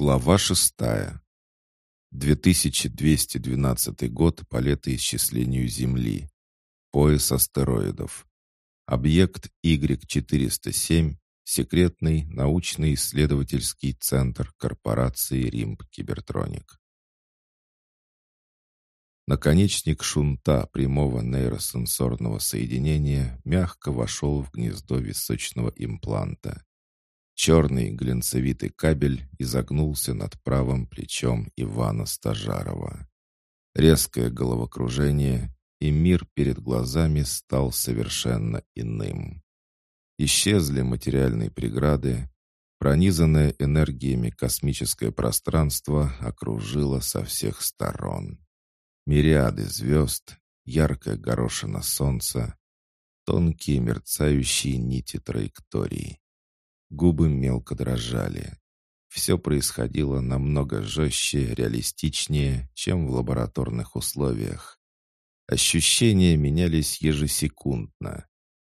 Глава шестая. 2212 год по летоисчислению Земли. Пояс астероидов. Объект Y-407, секретный научно-исследовательский центр корпорации Римб Кибертроник. Наконечник шунта прямого нейросенсорного соединения мягко вошел в гнездо височного импланта. Черный глинцевитый кабель изогнулся над правым плечом Ивана Стажарова. Резкое головокружение, и мир перед глазами стал совершенно иным. Исчезли материальные преграды, пронизанное энергиями космическое пространство окружило со всех сторон. Мириады звезд, яркая горошина солнца, тонкие мерцающие нити траекторий. Губы мелко дрожали. Все происходило намного жестче, реалистичнее, чем в лабораторных условиях. Ощущения менялись ежесекундно.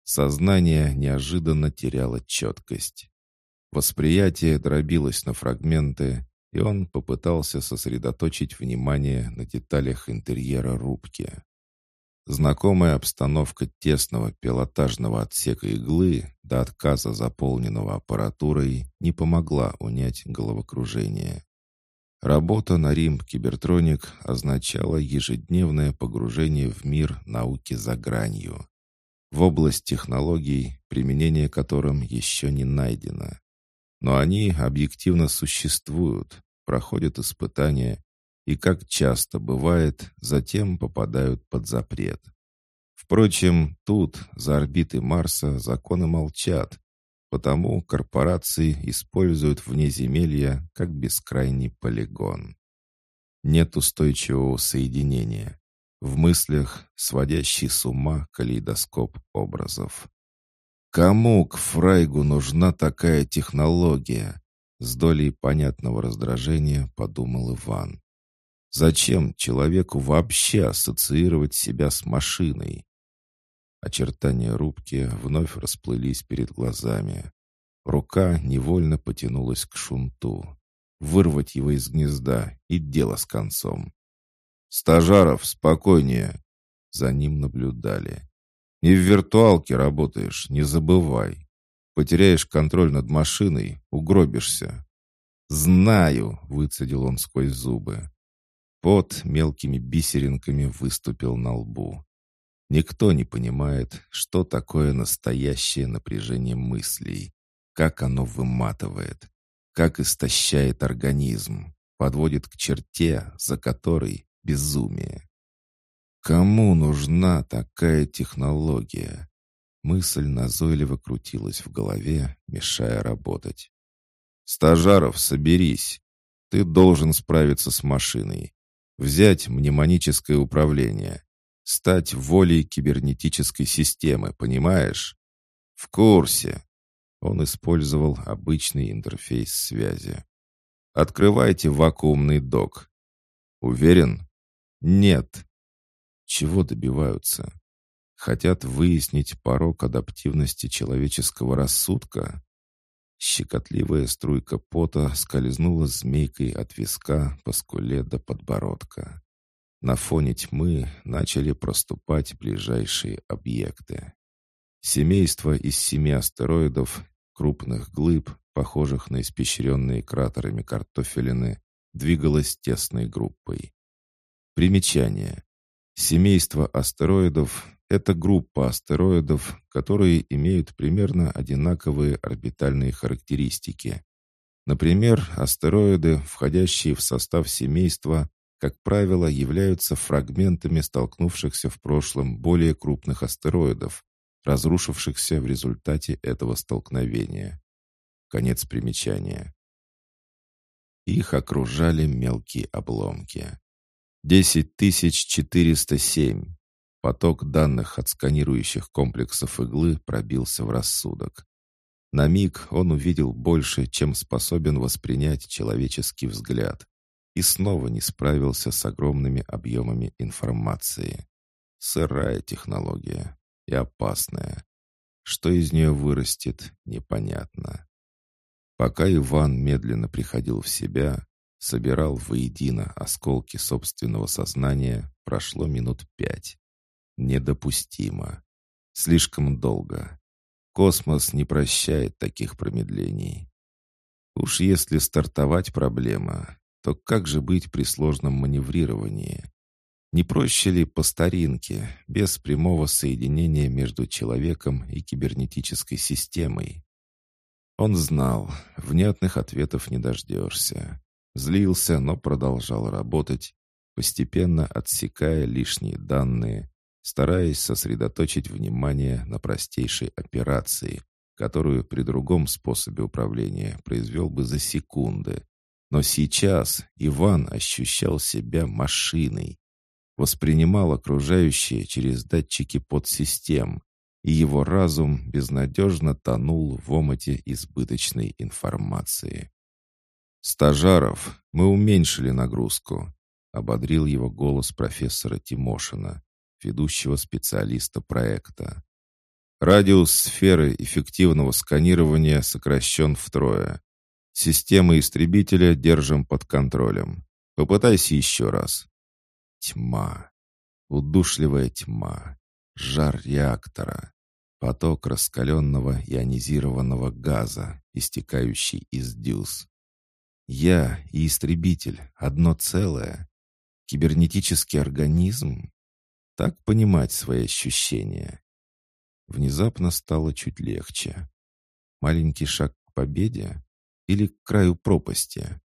Сознание неожиданно теряло четкость. Восприятие дробилось на фрагменты, и он попытался сосредоточить внимание на деталях интерьера рубки. Знакомая обстановка тесного пилотажного отсека иглы до отказа заполненного аппаратурой не помогла унять головокружение. Работа на Рим Кибертроник означала ежедневное погружение в мир науки за гранью. В область технологий, применение которым еще не найдено. Но они объективно существуют, проходят испытания и, как часто бывает, затем попадают под запрет. Впрочем, тут, за орбитой Марса, законы молчат, потому корпорации используют внеземелье как бескрайний полигон. Нет устойчивого соединения. В мыслях сводящий с ума калейдоскоп образов. Кому к Фрайгу нужна такая технология? С долей понятного раздражения подумал Иван. Зачем человеку вообще ассоциировать себя с машиной? Очертания рубки вновь расплылись перед глазами. Рука невольно потянулась к шунту. Вырвать его из гнезда и дело с концом. «Стажаров, спокойнее!» За ним наблюдали. Не в виртуалке работаешь, не забывай. Потеряешь контроль над машиной, угробишься. «Знаю!» — выцедил он сквозь зубы. Пот мелкими бисеринками выступил на лбу. Никто не понимает, что такое настоящее напряжение мыслей, как оно выматывает, как истощает организм, подводит к черте, за которой безумие. Кому нужна такая технология? Мысль назойливо крутилась в голове, мешая работать. «Стажаров, соберись. Ты должен справиться с машиной. Взять мнемоническое управление. Стать волей кибернетической системы, понимаешь? В курсе. Он использовал обычный интерфейс связи. Открывайте вакуумный док. Уверен? Нет. Чего добиваются? Хотят выяснить порог адаптивности человеческого рассудка? Щекотливая струйка пота скользнула змейкой от виска по скуле до подбородка. На фоне тьмы начали проступать ближайшие объекты. Семейство из семи астероидов, крупных глыб, похожих на испещренные кратерами картофелины, двигалось тесной группой. Примечание. Семейство астероидов — это группа астероидов, которые имеют примерно одинаковые орбитальные характеристики. Например, астероиды, входящие в состав семейства, как правило, являются фрагментами столкнувшихся в прошлом более крупных астероидов, разрушившихся в результате этого столкновения. Конец примечания. Их окружали мелкие обломки. 10407. Поток данных от сканирующих комплексов иглы пробился в рассудок. На миг он увидел больше, чем способен воспринять человеческий взгляд. И снова не справился с огромными объемами информации. Сырая технология и опасная. Что из нее вырастет, непонятно. Пока Иван медленно приходил в себя, собирал воедино осколки собственного сознания, прошло минут пять. Недопустимо. Слишком долго. Космос не прощает таких промедлений. Уж если стартовать проблема, то как же быть при сложном маневрировании? Не проще ли по старинке, без прямого соединения между человеком и кибернетической системой? Он знал, внятных ответов не дождешься. Злился, но продолжал работать, постепенно отсекая лишние данные, стараясь сосредоточить внимание на простейшей операции, которую при другом способе управления произвел бы за секунды. Но сейчас Иван ощущал себя машиной, воспринимал окружающее через датчики подсистем, и его разум безнадежно тонул в омуте избыточной информации. «Стажаров, мы уменьшили нагрузку», — ободрил его голос профессора Тимошина, ведущего специалиста проекта. Радиус сферы эффективного сканирования сокращен втрое. Системы истребителя держим под контролем. Попытайся еще раз. Тьма. Удушливая тьма. Жар реактора. Поток раскаленного ионизированного газа, истекающий из дюз. Я и истребитель — одно целое. Кибернетический организм? Так понимать свои ощущения. Внезапно стало чуть легче. Маленький шаг к победе или к краю пропасти?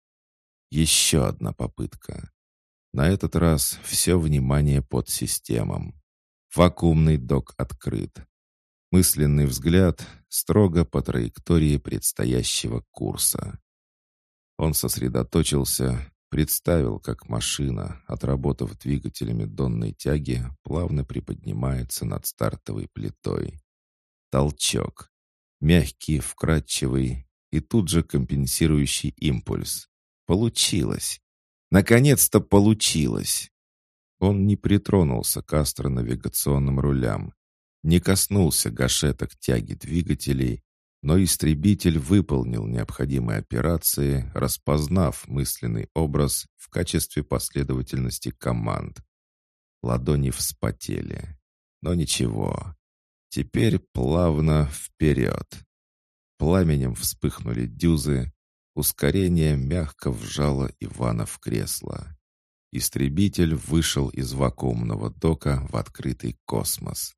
Еще одна попытка. На этот раз все внимание под системам. Вакуумный док открыт. Мысленный взгляд строго по траектории предстоящего курса. Он сосредоточился, представил, как машина, отработав двигателями донной тяги, плавно приподнимается над стартовой плитой. Толчок. Мягкий, вкрадчивый и тут же компенсирующий импульс. Получилось. Наконец-то получилось. Он не притронулся к астронавигационным рулям, не коснулся гашеток тяги двигателей, но истребитель выполнил необходимые операции, распознав мысленный образ в качестве последовательности команд. Ладони вспотели. Но ничего. Теперь плавно вперед. Пламенем вспыхнули дюзы. Ускорение мягко вжало Ивана в кресло. Истребитель вышел из вакуумного дока в открытый космос.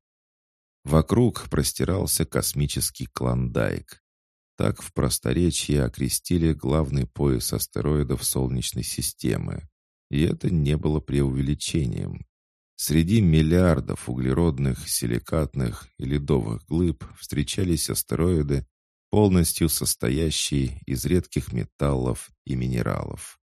Вокруг простирался космический клондайк. Так в просторечии окрестили главный пояс астероидов Солнечной системы. И это не было преувеличением. Среди миллиардов углеродных, силикатных и ледовых глыб встречались астероиды, полностью состоящие из редких металлов и минералов.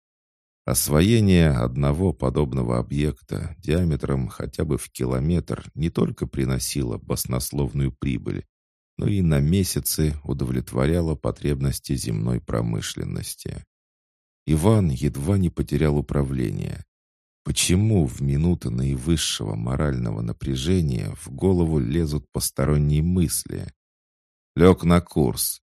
Освоение одного подобного объекта диаметром хотя бы в километр не только приносило баснословную прибыль, но и на месяцы удовлетворяло потребности земной промышленности. Иван едва не потерял управление. Почему в минуты наивысшего морального напряжения в голову лезут посторонние мысли? Лег на курс.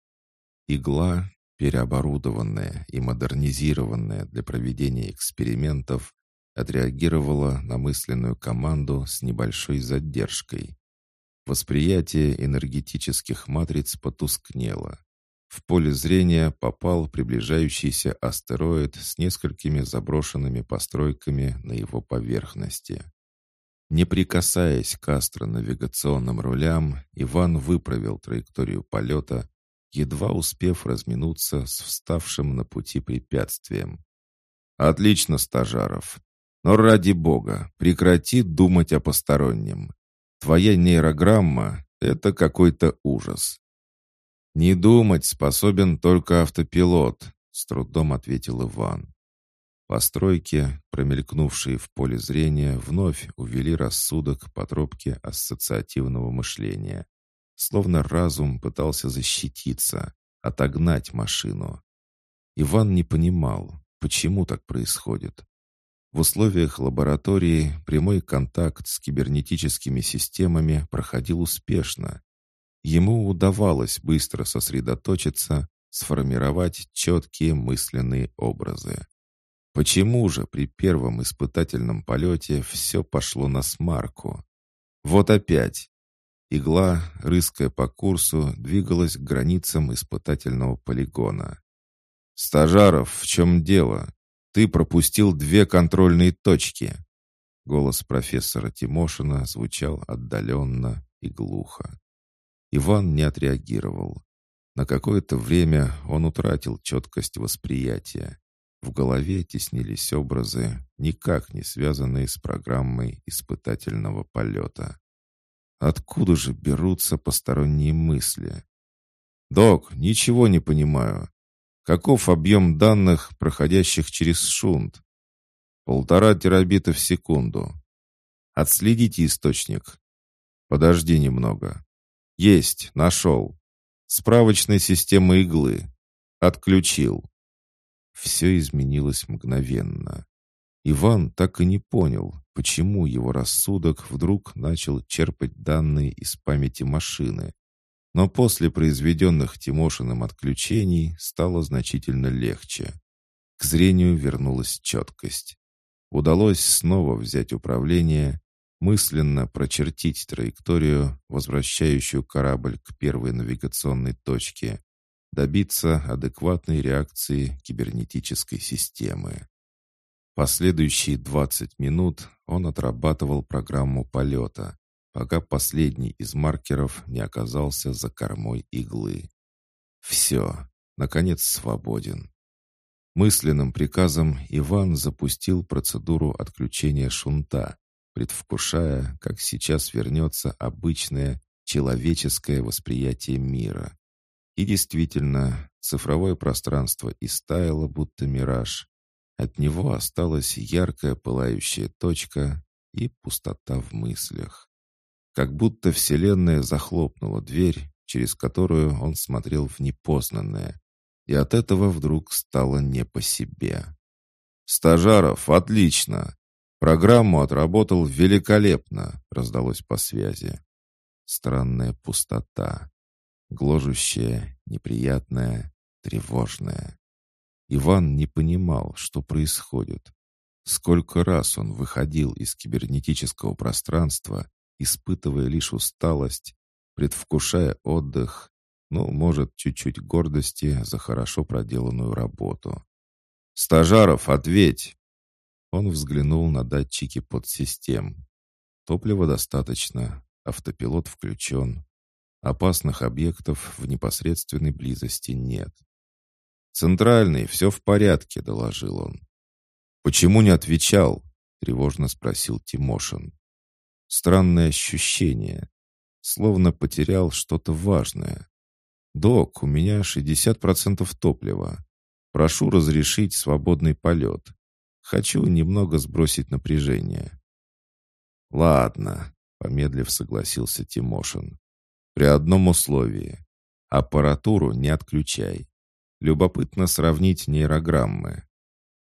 Игла, переоборудованная и модернизированная для проведения экспериментов, отреагировала на мысленную команду с небольшой задержкой. Восприятие энергетических матриц потускнело. В поле зрения попал приближающийся астероид с несколькими заброшенными постройками на его поверхности. Не прикасаясь к астронавигационным рулям, Иван выправил траекторию полета едва успев разминуться с вставшим на пути препятствием. «Отлично, стажаров. Но ради бога, прекрати думать о постороннем. Твоя нейрограмма — это какой-то ужас». «Не думать способен только автопилот», — с трудом ответил Иван. Постройки, промелькнувшие в поле зрения, вновь увели рассудок по тропке ассоциативного мышления словно разум пытался защититься, отогнать машину. Иван не понимал, почему так происходит. В условиях лаборатории прямой контакт с кибернетическими системами проходил успешно. Ему удавалось быстро сосредоточиться, сформировать четкие мысленные образы. Почему же при первом испытательном полете все пошло на смарку? Вот опять. Игла, рыская по курсу, двигалась к границам испытательного полигона. «Стажаров, в чем дело? Ты пропустил две контрольные точки!» Голос профессора Тимошина звучал отдаленно и глухо. Иван не отреагировал. На какое-то время он утратил четкость восприятия. В голове теснились образы, никак не связанные с программой испытательного полета. Откуда же берутся посторонние мысли? «Док, ничего не понимаю. Каков объем данных, проходящих через шунт?» «Полтора терабита в секунду. Отследите источник. Подожди немного. Есть, нашел. Справочная система иглы. Отключил. Все изменилось мгновенно. Иван так и не понял, почему его рассудок вдруг начал черпать данные из памяти машины. Но после произведенных Тимошиным отключений стало значительно легче. К зрению вернулась четкость. Удалось снова взять управление, мысленно прочертить траекторию, возвращающую корабль к первой навигационной точке, добиться адекватной реакции кибернетической системы. Последующие 20 минут он отрабатывал программу полета, пока последний из маркеров не оказался за кормой иглы. Все, наконец свободен. Мысленным приказом Иван запустил процедуру отключения шунта, предвкушая, как сейчас вернется обычное человеческое восприятие мира. И действительно, цифровое пространство истаяло, будто мираж. От него осталась яркая пылающая точка и пустота в мыслях. Как будто Вселенная захлопнула дверь, через которую он смотрел в непознанное, и от этого вдруг стало не по себе. «Стажаров, отлично! Программу отработал великолепно!» — раздалось по связи. Странная пустота гложущее, неприятное, тревожное. Иван не понимал, что происходит. Сколько раз он выходил из кибернетического пространства, испытывая лишь усталость, предвкушая отдых, ну, может, чуть-чуть гордости за хорошо проделанную работу. «Стажаров, ответь!» Он взглянул на датчики подсистем. Топлива достаточно, автопилот включен, Опасных объектов в непосредственной близости нет. «Центральный, все в порядке», — доложил он. «Почему не отвечал?» — тревожно спросил Тимошин. Странное ощущение. Словно потерял что-то важное. «Док, у меня 60% топлива. Прошу разрешить свободный полет. Хочу немного сбросить напряжение». «Ладно», — помедлив согласился Тимошин. При одном условии. Аппаратуру не отключай. Любопытно сравнить нейрограммы.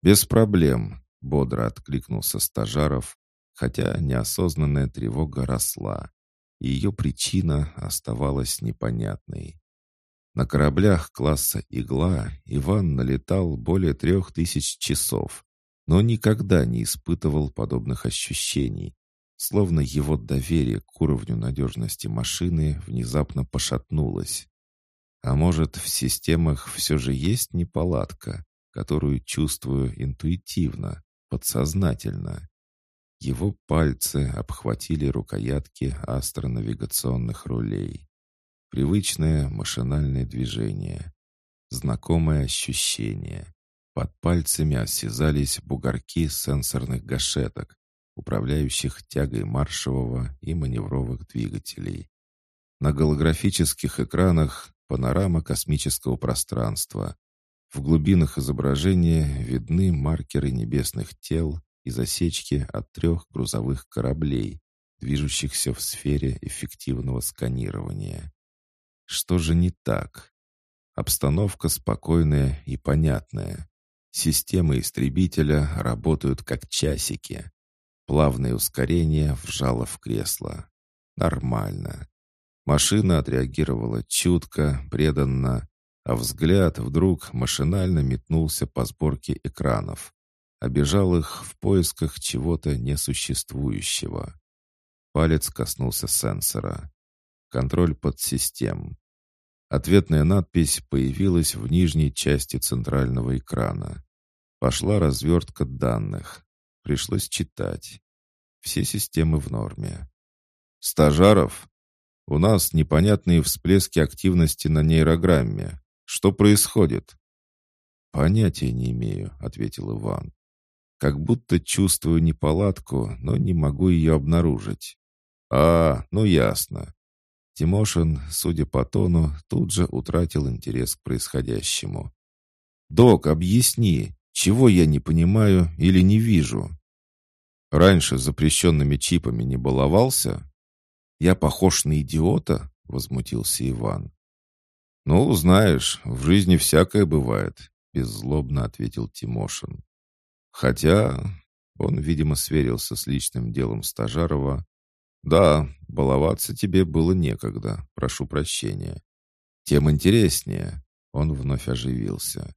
Без проблем, бодро откликнулся стажаров, хотя неосознанная тревога росла, и ее причина оставалась непонятной. На кораблях класса «Игла» Иван налетал более трех тысяч часов, но никогда не испытывал подобных ощущений, словно его доверие к уровню надежности машины внезапно пошатнулось. А может, в системах все же есть неполадка, которую чувствую интуитивно, подсознательно. Его пальцы обхватили рукоятки астронавигационных рулей. Привычное машинальное движение. Знакомое ощущение. Под пальцами осязались бугорки сенсорных гашеток, управляющих тягой маршевого и маневровых двигателей. На голографических экранах панорама космического пространства. В глубинах изображения видны маркеры небесных тел и засечки от трех грузовых кораблей, движущихся в сфере эффективного сканирования. Что же не так? Обстановка спокойная и понятная. Системы истребителя работают как часики. Плавное ускорение вжало в кресло. Нормально. Машина отреагировала чутко, преданно. а взгляд вдруг машинально метнулся по сборке экранов. Обежал их в поисках чего-то несуществующего. Палец коснулся сенсора. Контроль подсистем. Ответная надпись появилась в нижней части центрального экрана. Пошла развертка данных. Пришлось читать. Все системы в норме. «Стажаров, у нас непонятные всплески активности на нейрограмме. Что происходит?» «Понятия не имею», — ответил Иван. «Как будто чувствую неполадку, но не могу ее обнаружить». «А, ну ясно». Тимошин, судя по тону, тут же утратил интерес к происходящему. «Док, объясни, чего я не понимаю или не вижу?» «Раньше запрещенными чипами не баловался?» «Я похож на идиота?» — возмутился Иван. «Ну, знаешь, в жизни всякое бывает», — беззлобно ответил Тимошин. «Хотя...» — он, видимо, сверился с личным делом Стажарова. «Да, баловаться тебе было некогда, прошу прощения. Тем интереснее». Он вновь оживился.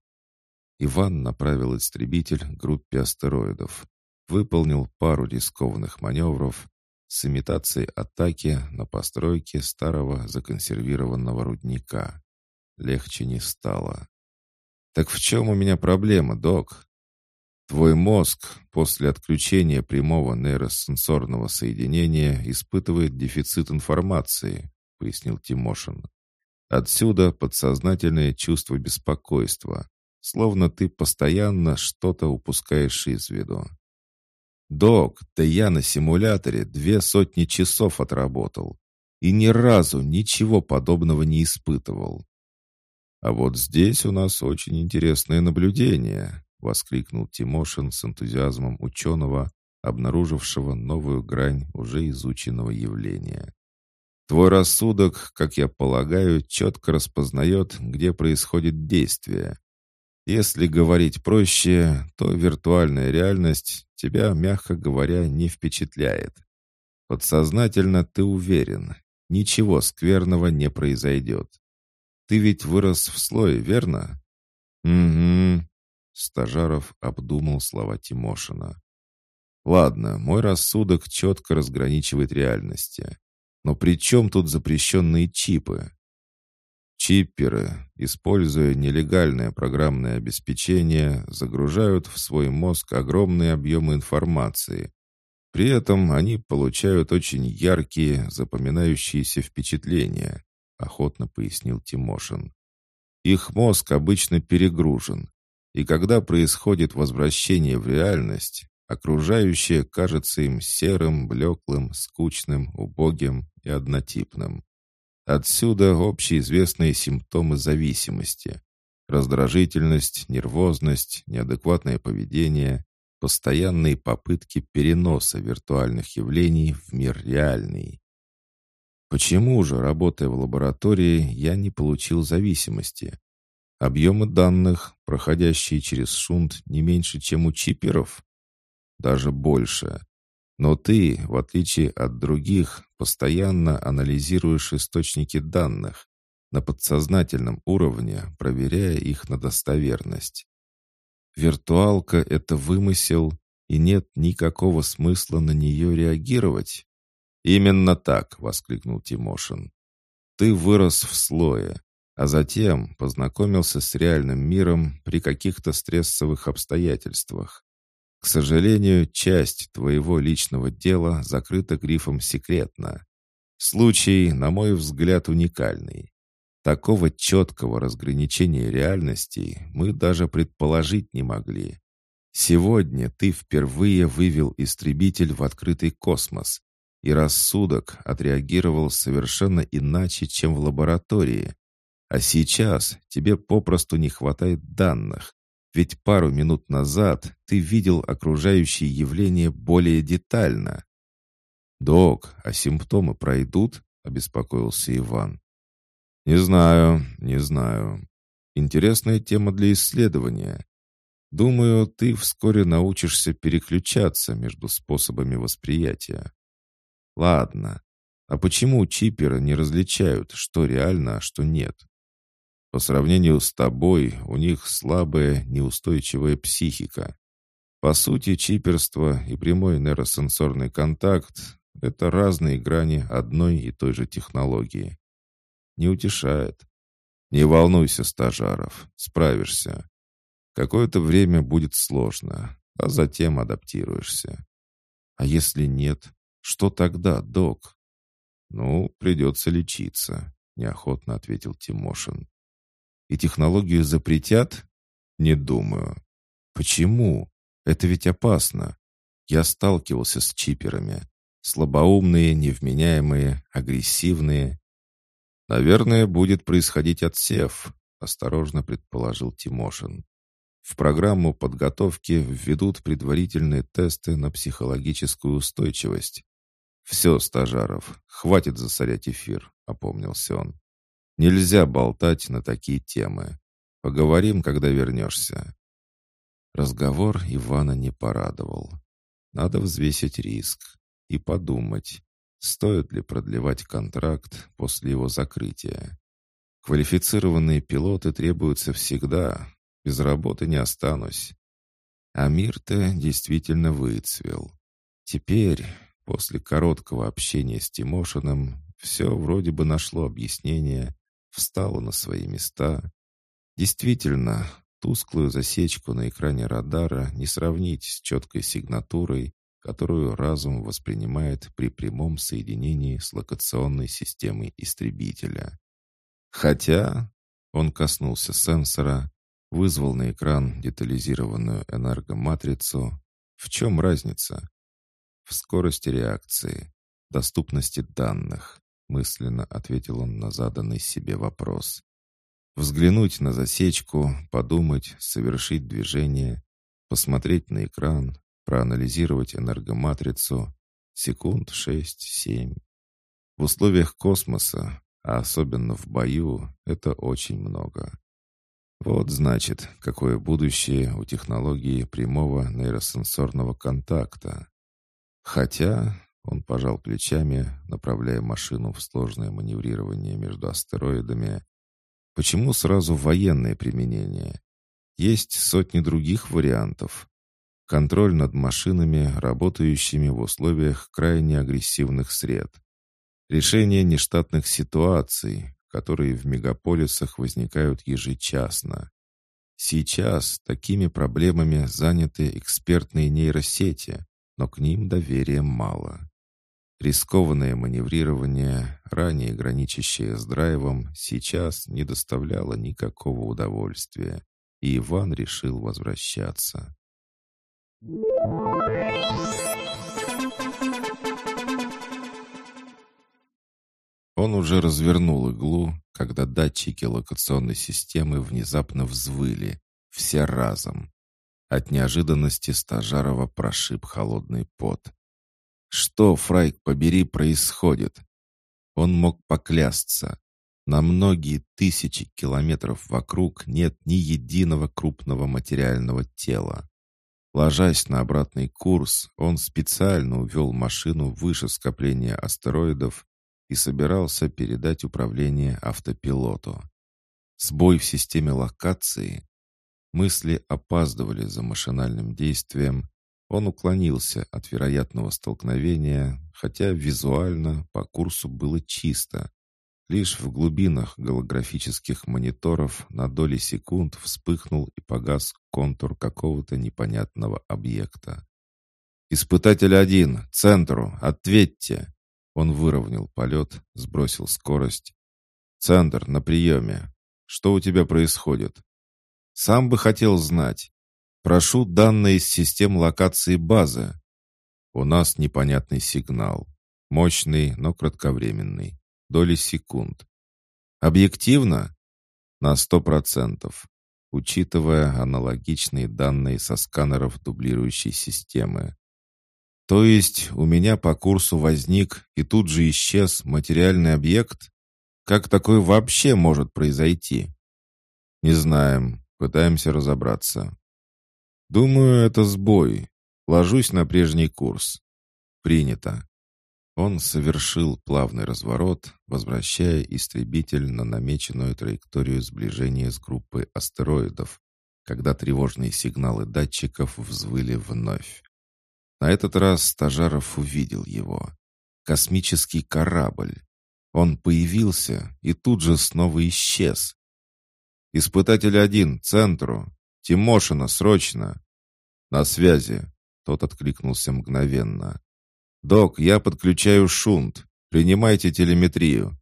Иван направил истребитель к группе астероидов, выполнил пару рискованных маневров с имитацией атаки на постройке старого законсервированного рудника. Легче не стало. «Так в чем у меня проблема, док?» «Твой мозг после отключения прямого нейросенсорного соединения испытывает дефицит информации», — пояснил Тимошин. «Отсюда подсознательное чувство беспокойства, словно ты постоянно что-то упускаешь из виду. «Док, да я на симуляторе две сотни часов отработал и ни разу ничего подобного не испытывал». «А вот здесь у нас очень интересное наблюдение», — воскликнул Тимошин с энтузиазмом ученого, обнаружившего новую грань уже изученного явления. «Твой рассудок, как я полагаю, четко распознает, где происходит действие, если говорить проще, то виртуальная реальность тебя, мягко говоря, не впечатляет. Подсознательно ты уверен, ничего скверного не произойдет. Ты ведь вырос в слое, верно? Угу. Стажаров обдумал слова Тимошина. Ладно, мой рассудок четко разграничивает реальности. Но при чем тут запрещенные чипы? Чипперы, используя нелегальное программное обеспечение, загружают в свой мозг огромные объемы информации. При этом они получают очень яркие, запоминающиеся впечатления, охотно пояснил Тимошин. Их мозг обычно перегружен, и когда происходит возвращение в реальность, окружающее кажется им серым, блеклым, скучным, убогим и однотипным. Отсюда общеизвестные симптомы зависимости. Раздражительность, нервозность, неадекватное поведение, постоянные попытки переноса виртуальных явлений в мир реальный. Почему же, работая в лаборатории, я не получил зависимости? Объемы данных, проходящие через шунт, не меньше, чем у чиперов? Даже больше. Но ты, в отличие от других, постоянно анализируешь источники данных на подсознательном уровне, проверяя их на достоверность. Виртуалка — это вымысел, и нет никакого смысла на нее реагировать. «Именно так!» — воскликнул Тимошин. «Ты вырос в слое, а затем познакомился с реальным миром при каких-то стрессовых обстоятельствах. К сожалению, часть твоего личного дела закрыта грифом «секретно». Случай, на мой взгляд, уникальный. Такого четкого разграничения реальностей мы даже предположить не могли. Сегодня ты впервые вывел истребитель в открытый космос, и рассудок отреагировал совершенно иначе, чем в лаборатории. А сейчас тебе попросту не хватает данных, ведь пару минут назад ты видел окружающие явления более детально. «Док, а симптомы пройдут?» — обеспокоился Иван. «Не знаю, не знаю. Интересная тема для исследования. Думаю, ты вскоре научишься переключаться между способами восприятия. Ладно. А почему чиперы не различают, что реально, а что нет? По сравнению с тобой, у них слабая, неустойчивая психика. По сути, чиперство и прямой нейросенсорный контакт — это разные грани одной и той же технологии. Не утешает. Не волнуйся, стажаров, справишься. Какое-то время будет сложно, а затем адаптируешься. А если нет, что тогда, док? Ну, придется лечиться, неохотно ответил Тимошин. И технологию запретят? Не думаю. Почему? Это ведь опасно. Я сталкивался с чиперами. Слабоумные, невменяемые, агрессивные. Наверное, будет происходить отсев, осторожно предположил Тимошин. В программу подготовки введут предварительные тесты на психологическую устойчивость. «Все, стажаров, хватит засорять эфир», — опомнился он. «Нельзя болтать на такие темы. Поговорим, когда вернешься». Разговор Ивана не порадовал. Надо взвесить риск и подумать, стоит ли продлевать контракт после его закрытия. Квалифицированные пилоты требуются всегда, без работы не останусь. А мир-то действительно выцвел. Теперь, после короткого общения с Тимошиным, все вроде бы нашло объяснение, встало на свои места. Действительно, тусклую засечку на экране радара не сравнить с четкой сигнатурой, которую разум воспринимает при прямом соединении с локационной системой истребителя. Хотя он коснулся сенсора, Вызвал на экран детализированную энергоматрицу. В чем разница? В скорости реакции, доступности данных, мысленно ответил он на заданный себе вопрос. Взглянуть на засечку, подумать, совершить движение, посмотреть на экран, проанализировать энергоматрицу. Секунд шесть-семь. В условиях космоса, а особенно в бою, это очень много. Вот значит, какое будущее у технологии прямого нейросенсорного контакта. Хотя он пожал плечами, направляя машину в сложное маневрирование между астероидами. Почему сразу военное применение? Есть сотни других вариантов. Контроль над машинами, работающими в условиях крайне агрессивных сред. Решение нештатных ситуаций, которые в мегаполисах возникают ежечасно. Сейчас такими проблемами заняты экспертные нейросети, но к ним доверия мало. Рискованное маневрирование, ранее граничащее с драйвом, сейчас не доставляло никакого удовольствия, и Иван решил возвращаться. Он уже развернул иглу, когда датчики локационной системы внезапно взвыли, все разом. От неожиданности Стажарова прошиб холодный пот. Что, Фрайк, побери, происходит? Он мог поклясться. На многие тысячи километров вокруг нет ни единого крупного материального тела. Ложась на обратный курс, он специально увел машину выше скопления астероидов и собирался передать управление автопилоту. Сбой в системе локации. Мысли опаздывали за машинальным действием. Он уклонился от вероятного столкновения, хотя визуально по курсу было чисто. Лишь в глубинах голографических мониторов на доли секунд вспыхнул и погас контур какого-то непонятного объекта. «Испытатель один, центру, ответьте!» Он выровнял полет, сбросил скорость. «Центр, на приеме. Что у тебя происходит?» «Сам бы хотел знать. Прошу данные из систем локации базы». «У нас непонятный сигнал. Мощный, но кратковременный. Доли секунд. Объективно?» «На сто процентов, учитывая аналогичные данные со сканеров дублирующей системы. То есть у меня по курсу возник и тут же исчез материальный объект? Как такое вообще может произойти? Не знаем, пытаемся разобраться. Думаю, это сбой. Ложусь на прежний курс. Принято. Он совершил плавный разворот, возвращая истребитель на намеченную траекторию сближения с группой астероидов, когда тревожные сигналы датчиков взвыли вновь. На этот раз Стажаров увидел его. Космический корабль. Он появился и тут же снова исчез. «Испытатель один, центру! Тимошина, срочно!» «На связи!» Тот откликнулся мгновенно. «Док, я подключаю шунт. Принимайте телеметрию».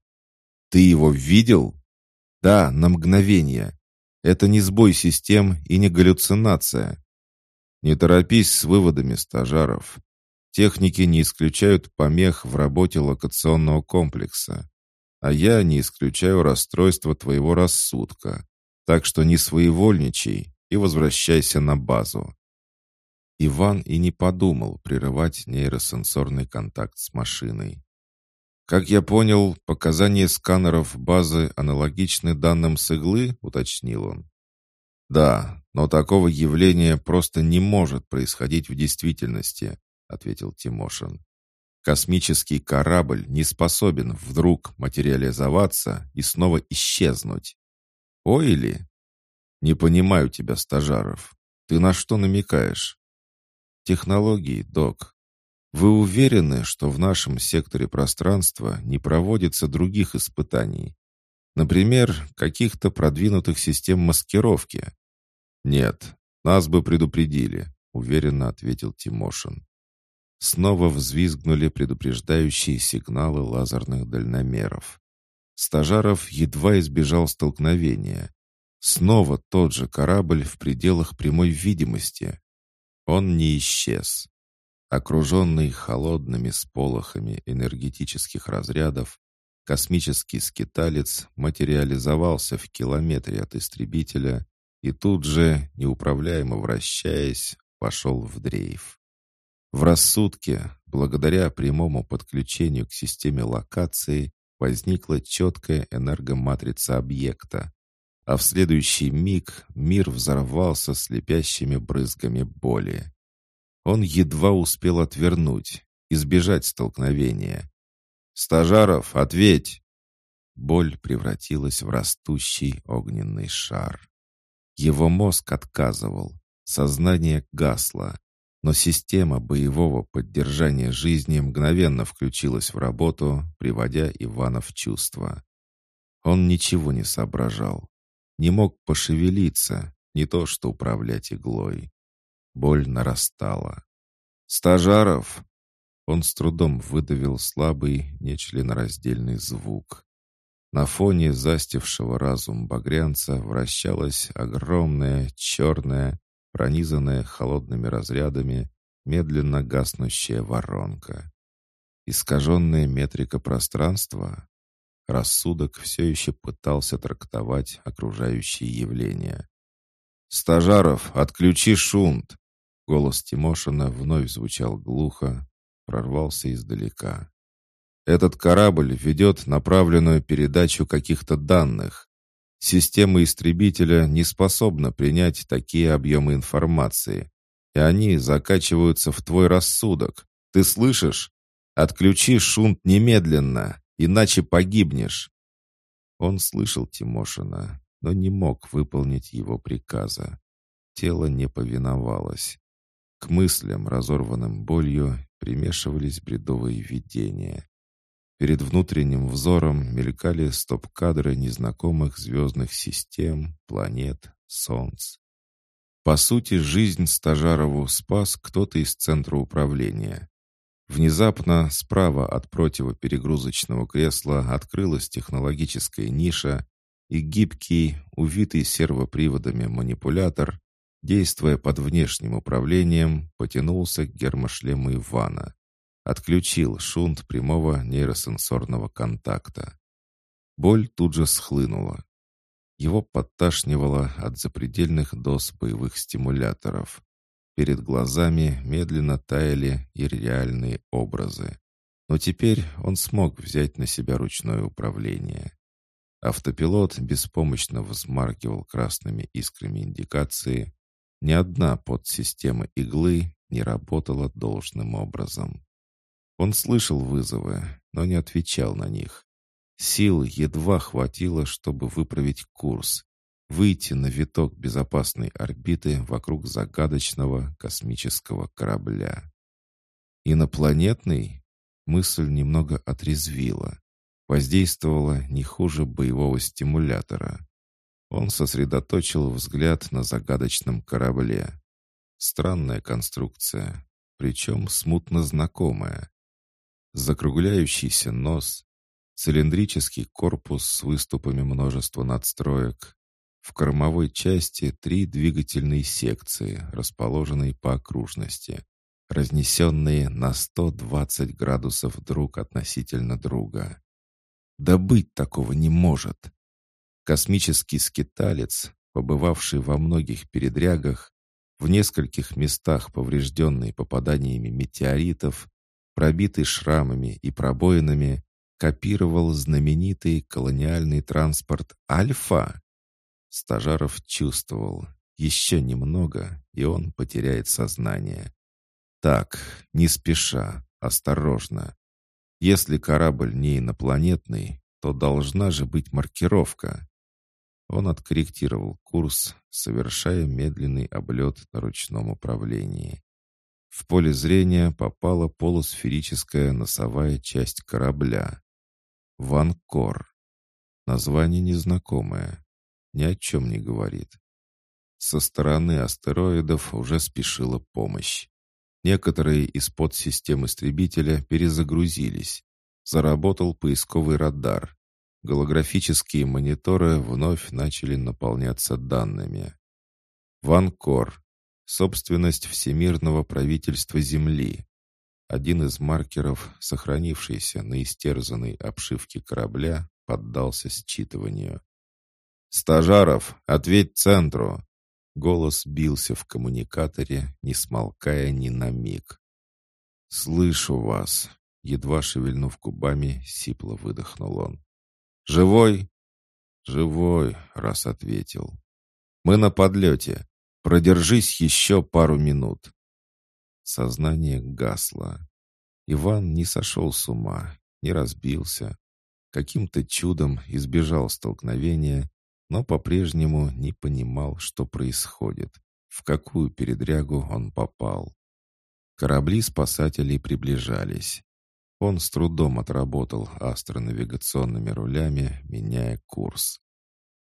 «Ты его видел?» «Да, на мгновение. Это не сбой систем и не галлюцинация. Не торопись с выводами стажаров. Техники не исключают помех в работе локационного комплекса. А я не исключаю расстройства твоего рассудка. Так что не своевольничай и возвращайся на базу. Иван и не подумал прерывать нейросенсорный контакт с машиной. «Как я понял, показания сканеров базы аналогичны данным с иглы?» — уточнил он. «Да, но такого явления просто не может происходить в действительности», — ответил Тимошин. «Космический корабль не способен вдруг материализоваться и снова исчезнуть. Ой или? Не понимаю тебя, стажаров. Ты на что намекаешь?» «Технологии, док. Вы уверены, что в нашем секторе пространства не проводится других испытаний? Например, каких-то продвинутых систем маскировки?» «Нет, нас бы предупредили», — уверенно ответил Тимошин. Снова взвизгнули предупреждающие сигналы лазерных дальномеров. Стажаров едва избежал столкновения. Снова тот же корабль в пределах прямой видимости. Он не исчез. Окруженный холодными сполохами энергетических разрядов, космический скиталец материализовался в километре от истребителя и тут же, неуправляемо вращаясь, пошел в дрейф. В рассудке, благодаря прямому подключению к системе локации, возникла четкая энергоматрица объекта, а в следующий миг мир взорвался слепящими брызгами боли. Он едва успел отвернуть, избежать столкновения. «Стажаров, ответь!» Боль превратилась в растущий огненный шар. Его мозг отказывал, сознание гасло, но система боевого поддержания жизни мгновенно включилась в работу, приводя Ивана в чувство. Он ничего не соображал, не мог пошевелиться, не то что управлять иглой. Боль нарастала. «Стажаров!» Он с трудом выдавил слабый, нечленораздельный звук. На фоне застившего разум багрянца вращалась огромная, черная, пронизанная холодными разрядами, медленно гаснущая воронка. Искаженная метрика пространства? Рассудок все еще пытался трактовать окружающие явления. «Стажаров, отключи шунт!» Голос Тимошина вновь звучал глухо, прорвался издалека. «Этот корабль ведет направленную передачу каких-то данных. Система истребителя не способна принять такие объемы информации, и они закачиваются в твой рассудок. Ты слышишь? Отключи шунт немедленно, иначе погибнешь». Он слышал Тимошина, но не мог выполнить его приказа. Тело не повиновалось. К мыслям, разорванным болью, примешивались бредовые видения. Перед внутренним взором мелькали стоп-кадры незнакомых звездных систем, планет, солнц. По сути, жизнь Стажарову спас кто-то из центра управления. Внезапно справа от противоперегрузочного кресла открылась технологическая ниша, и гибкий, увитый сервоприводами манипулятор, действуя под внешним управлением, потянулся к гермошлему Ивана. Отключил шунт прямого нейросенсорного контакта. Боль тут же схлынула. Его подташнивало от запредельных доз боевых стимуляторов. Перед глазами медленно таяли и реальные образы. Но теперь он смог взять на себя ручное управление. Автопилот беспомощно взмаркивал красными искрами индикации. Ни одна подсистема иглы не работала должным образом. Он слышал вызовы, но не отвечал на них. Сил едва хватило, чтобы выправить курс, выйти на виток безопасной орбиты вокруг загадочного космического корабля. Инопланетный? Мысль немного отрезвила. Воздействовала не хуже боевого стимулятора. Он сосредоточил взгляд на загадочном корабле. Странная конструкция, причем смутно знакомая. Закругляющийся нос, цилиндрический корпус с выступами множества надстроек. В кормовой части три двигательные секции, расположенные по окружности, разнесенные на 120 градусов друг относительно друга. Да быть такого не может. Космический скиталец, побывавший во многих передрягах, в нескольких местах поврежденный попаданиями метеоритов, пробитый шрамами и пробоинами, копировал знаменитый колониальный транспорт «Альфа». Стажаров чувствовал, еще немного, и он потеряет сознание. Так, не спеша, осторожно. Если корабль не инопланетный, то должна же быть маркировка. Он откорректировал курс, совершая медленный облет на ручном управлении. В поле зрения попала полусферическая носовая часть корабля. Ванкор. Название незнакомое. Ни о чем не говорит. Со стороны астероидов уже спешила помощь. Некоторые из подсистем истребителя перезагрузились. Заработал поисковый радар. Голографические мониторы вновь начали наполняться данными. Ванкор. Собственность Всемирного правительства Земли. Один из маркеров, сохранившийся на истерзанной обшивке корабля, поддался считыванию. «Стажаров, ответь центру!» Голос бился в коммуникаторе, не смолкая ни на миг. «Слышу вас!» Едва шевельнув губами, сипло выдохнул он. «Живой?» «Живой», — раз ответил. «Мы на подлете. Продержись еще пару минут». Сознание гасло. Иван не сошел с ума, не разбился. Каким-то чудом избежал столкновения, но по-прежнему не понимал, что происходит, в какую передрягу он попал. Корабли спасателей приближались. Он с трудом отработал астронавигационными рулями, меняя курс.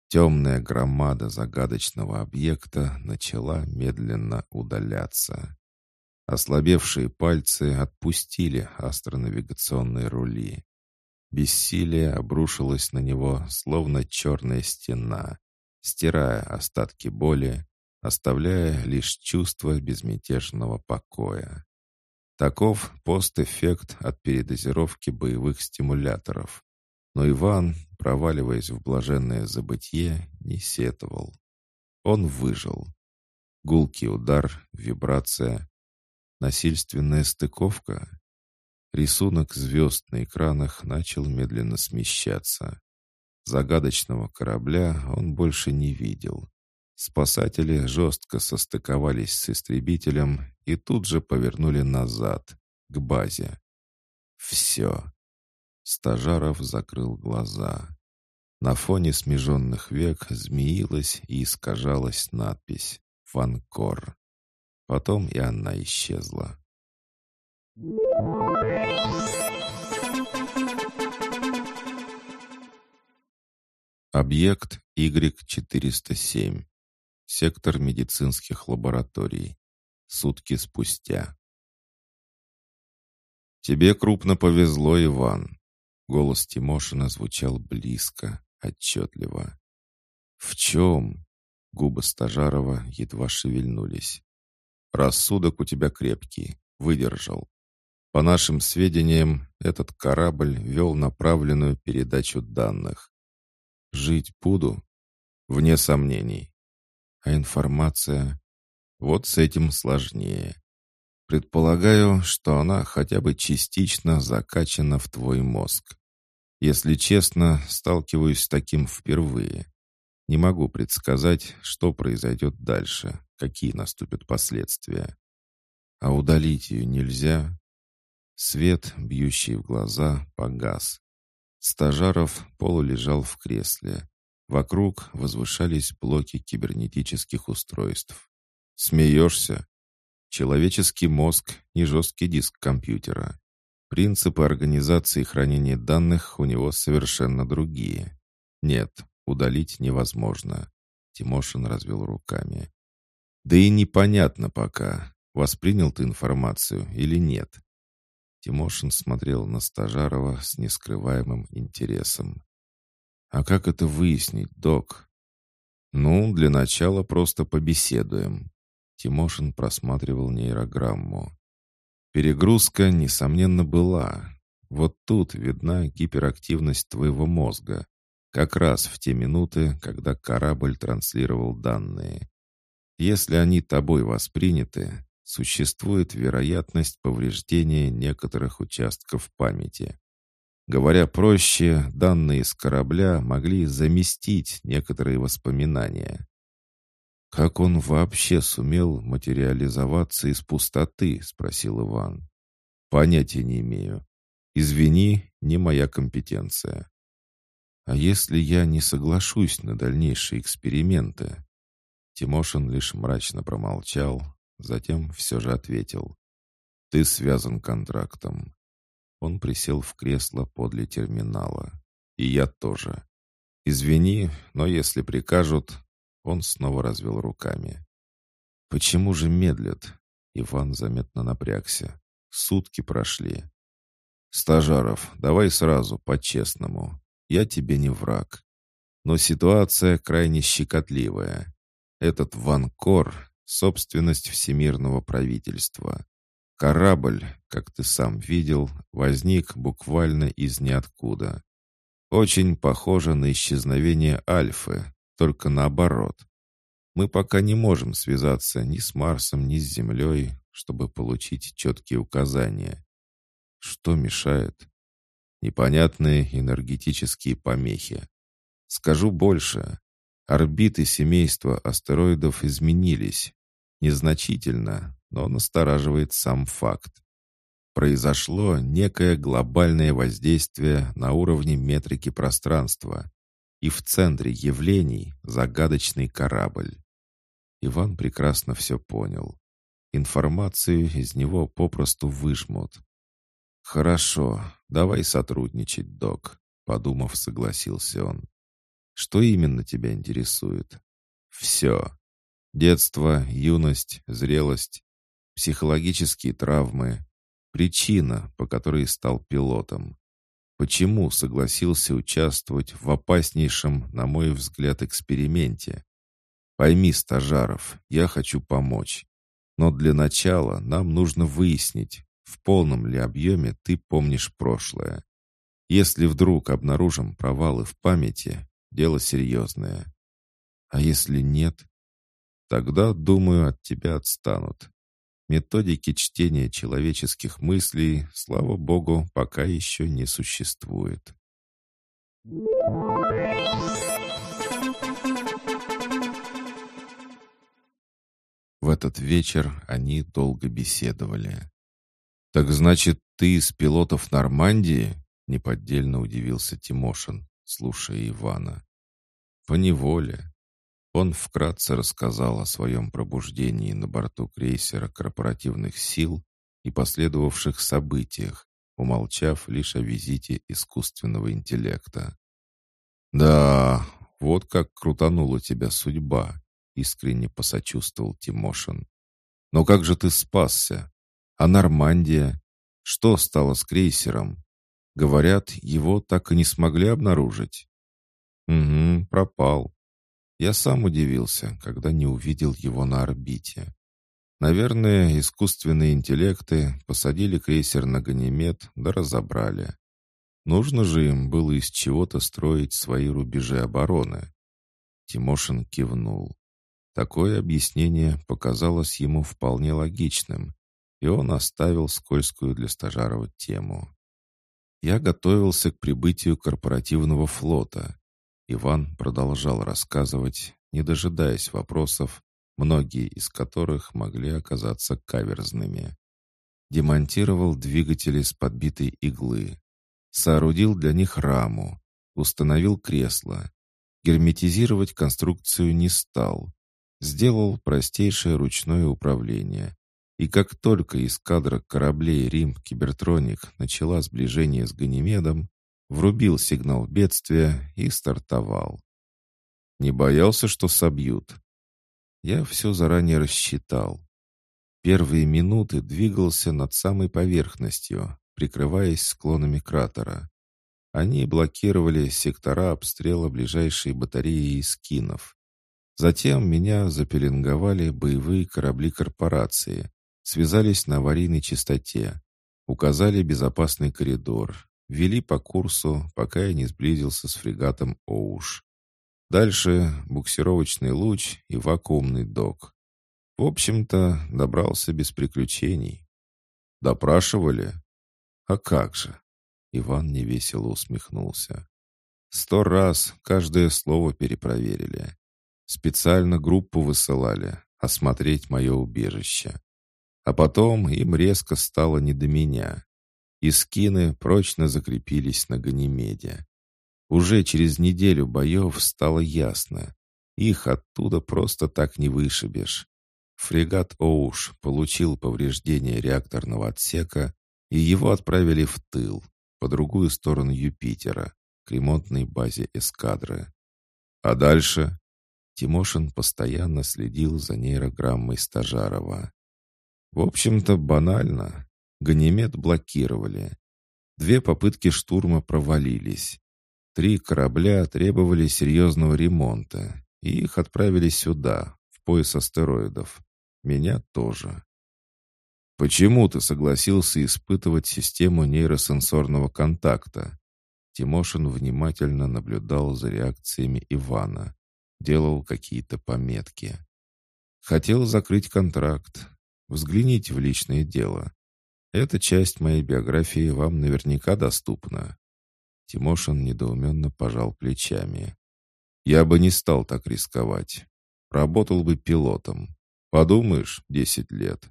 Темная громада загадочного объекта начала медленно удаляться. Ослабевшие пальцы отпустили астронавигационные рули. Бессилие обрушилось на него, словно черная стена, стирая остатки боли, оставляя лишь чувство безмятежного покоя. Таков постэффект от передозировки боевых стимуляторов. Но Иван, проваливаясь в блаженное забытье, не сетовал. Он выжил. Гулкий удар, вибрация, Насильственная стыковка? Рисунок звезд на экранах начал медленно смещаться. Загадочного корабля он больше не видел. Спасатели жестко состыковались с истребителем и тут же повернули назад, к базе. Все. Стажаров закрыл глаза. На фоне смеженных век змеилась и искажалась надпись «Ванкор». Потом и она исчезла. Объект Y407. Сектор медицинских лабораторий. Сутки спустя. «Тебе крупно повезло, Иван!» Голос Тимошина звучал близко, отчетливо. «В чем?» Губы Стажарова едва шевельнулись. Рассудок у тебя крепкий, выдержал. По нашим сведениям, этот корабль вел направленную передачу данных. Жить буду? Вне сомнений. А информация? Вот с этим сложнее. Предполагаю, что она хотя бы частично закачана в твой мозг. Если честно, сталкиваюсь с таким впервые. Не могу предсказать, что произойдет дальше, какие наступят последствия. А удалить ее нельзя? Свет, бьющий в глаза, погас. Стажаров полулежал в кресле. Вокруг возвышались блоки кибернетических устройств. «Смеешься?» Человеческий мозг — не жесткий диск компьютера. Принципы организации хранения данных у него совершенно другие. Нет, удалить невозможно. Тимошин развел руками. Да и непонятно пока, воспринял ты информацию или нет. Тимошин смотрел на Стажарова с нескрываемым интересом. «А как это выяснить, док?» «Ну, для начала просто побеседуем». Тимошин просматривал нейрограмму. Перегрузка, несомненно, была. Вот тут видна гиперактивность твоего мозга. Как раз в те минуты, когда корабль транслировал данные. Если они тобой восприняты, существует вероятность повреждения некоторых участков памяти. Говоря проще, данные с корабля могли заместить некоторые воспоминания. «Как он вообще сумел материализоваться из пустоты?» — спросил Иван. «Понятия не имею. Извини, не моя компетенция». «А если я не соглашусь на дальнейшие эксперименты?» Тимошин лишь мрачно промолчал, затем все же ответил. «Ты связан контрактом». Он присел в кресло подле терминала. «И я тоже. Извини, но если прикажут, он снова развел руками. «Почему же медлят?» Иван заметно напрягся. «Сутки прошли». «Стажаров, давай сразу, по-честному. Я тебе не враг. Но ситуация крайне щекотливая. Этот Ванкор — собственность всемирного правительства. Корабль, как ты сам видел, возник буквально из ниоткуда. Очень похоже на исчезновение Альфы, только наоборот. Мы пока не можем связаться ни с Марсом, ни с Землей, чтобы получить четкие указания. Что мешает? Непонятные энергетические помехи. Скажу больше. Орбиты семейства астероидов изменились. Незначительно, но настораживает сам факт. Произошло некое глобальное воздействие на уровне метрики пространства, и в центре явлений загадочный корабль. Иван прекрасно все понял. Информацию из него попросту выжмут. «Хорошо, давай сотрудничать, док», — подумав, согласился он. «Что именно тебя интересует?» «Все. Детство, юность, зрелость, психологические травмы, причина, по которой стал пилотом, Почему согласился участвовать в опаснейшем, на мой взгляд, эксперименте? Пойми, стажаров, я хочу помочь. Но для начала нам нужно выяснить, в полном ли объеме ты помнишь прошлое. Если вдруг обнаружим провалы в памяти, дело серьезное. А если нет? Тогда, думаю, от тебя отстанут. Методики чтения человеческих мыслей, слава богу, пока еще не существует. В этот вечер они долго беседовали. «Так значит, ты из пилотов Нормандии?» — неподдельно удивился Тимошин, слушая Ивана. «Поневоле. Он вкратце рассказал о своем пробуждении на борту крейсера корпоративных сил и последовавших событиях, умолчав лишь о визите искусственного интеллекта. «Да, вот как крутанула тебя судьба», — искренне посочувствовал Тимошин. «Но как же ты спасся? А Нормандия? Что стало с крейсером? Говорят, его так и не смогли обнаружить». «Угу, пропал. Я сам удивился, когда не увидел его на орбите. Наверное, искусственные интеллекты посадили крейсер на Ганимед да разобрали. Нужно же им было из чего-то строить свои рубежи обороны. Тимошин кивнул. Такое объяснение показалось ему вполне логичным, и он оставил скользкую для стажарова тему. Я готовился к прибытию корпоративного флота. Иван продолжал рассказывать, не дожидаясь вопросов, многие из которых могли оказаться каверзными. Демонтировал двигатели с подбитой иглы. Соорудил для них раму. Установил кресло. Герметизировать конструкцию не стал. Сделал простейшее ручное управление. И как только эскадра кораблей «Рим Кибертроник» начала сближение с Ганимедом, врубил сигнал бедствия и стартовал. Не боялся, что собьют. Я все заранее рассчитал. Первые минуты двигался над самой поверхностью, прикрываясь склонами кратера. Они блокировали сектора обстрела ближайшей батареи из скинов. Затем меня запеленговали боевые корабли корпорации, связались на аварийной частоте, указали безопасный коридор, вели по курсу, пока я не сблизился с фрегатом «Оуш». Дальше буксировочный луч и вакуумный док. В общем-то, добрался без приключений. Допрашивали? А как же? Иван невесело усмехнулся. Сто раз каждое слово перепроверили. Специально группу высылали осмотреть мое убежище. А потом им резко стало не до меня. И скины прочно закрепились на Ганимеде. Уже через неделю боев стало ясно. Их оттуда просто так не вышибешь. Фрегат «Оуш» получил повреждение реакторного отсека, и его отправили в тыл, по другую сторону Юпитера, к ремонтной базе эскадры. А дальше Тимошин постоянно следил за нейрограммой Стажарова. В общем-то, банально. Ганимед блокировали. Две попытки штурма провалились. Три корабля требовали серьезного ремонта, и их отправили сюда, в пояс астероидов. Меня тоже. «Почему ты согласился испытывать систему нейросенсорного контакта?» Тимошин внимательно наблюдал за реакциями Ивана, делал какие-то пометки. «Хотел закрыть контракт. Взгляните в личное дело. Эта часть моей биографии вам наверняка доступна. Тимошин недоуменно пожал плечами. «Я бы не стал так рисковать. Работал бы пилотом. Подумаешь, десять лет.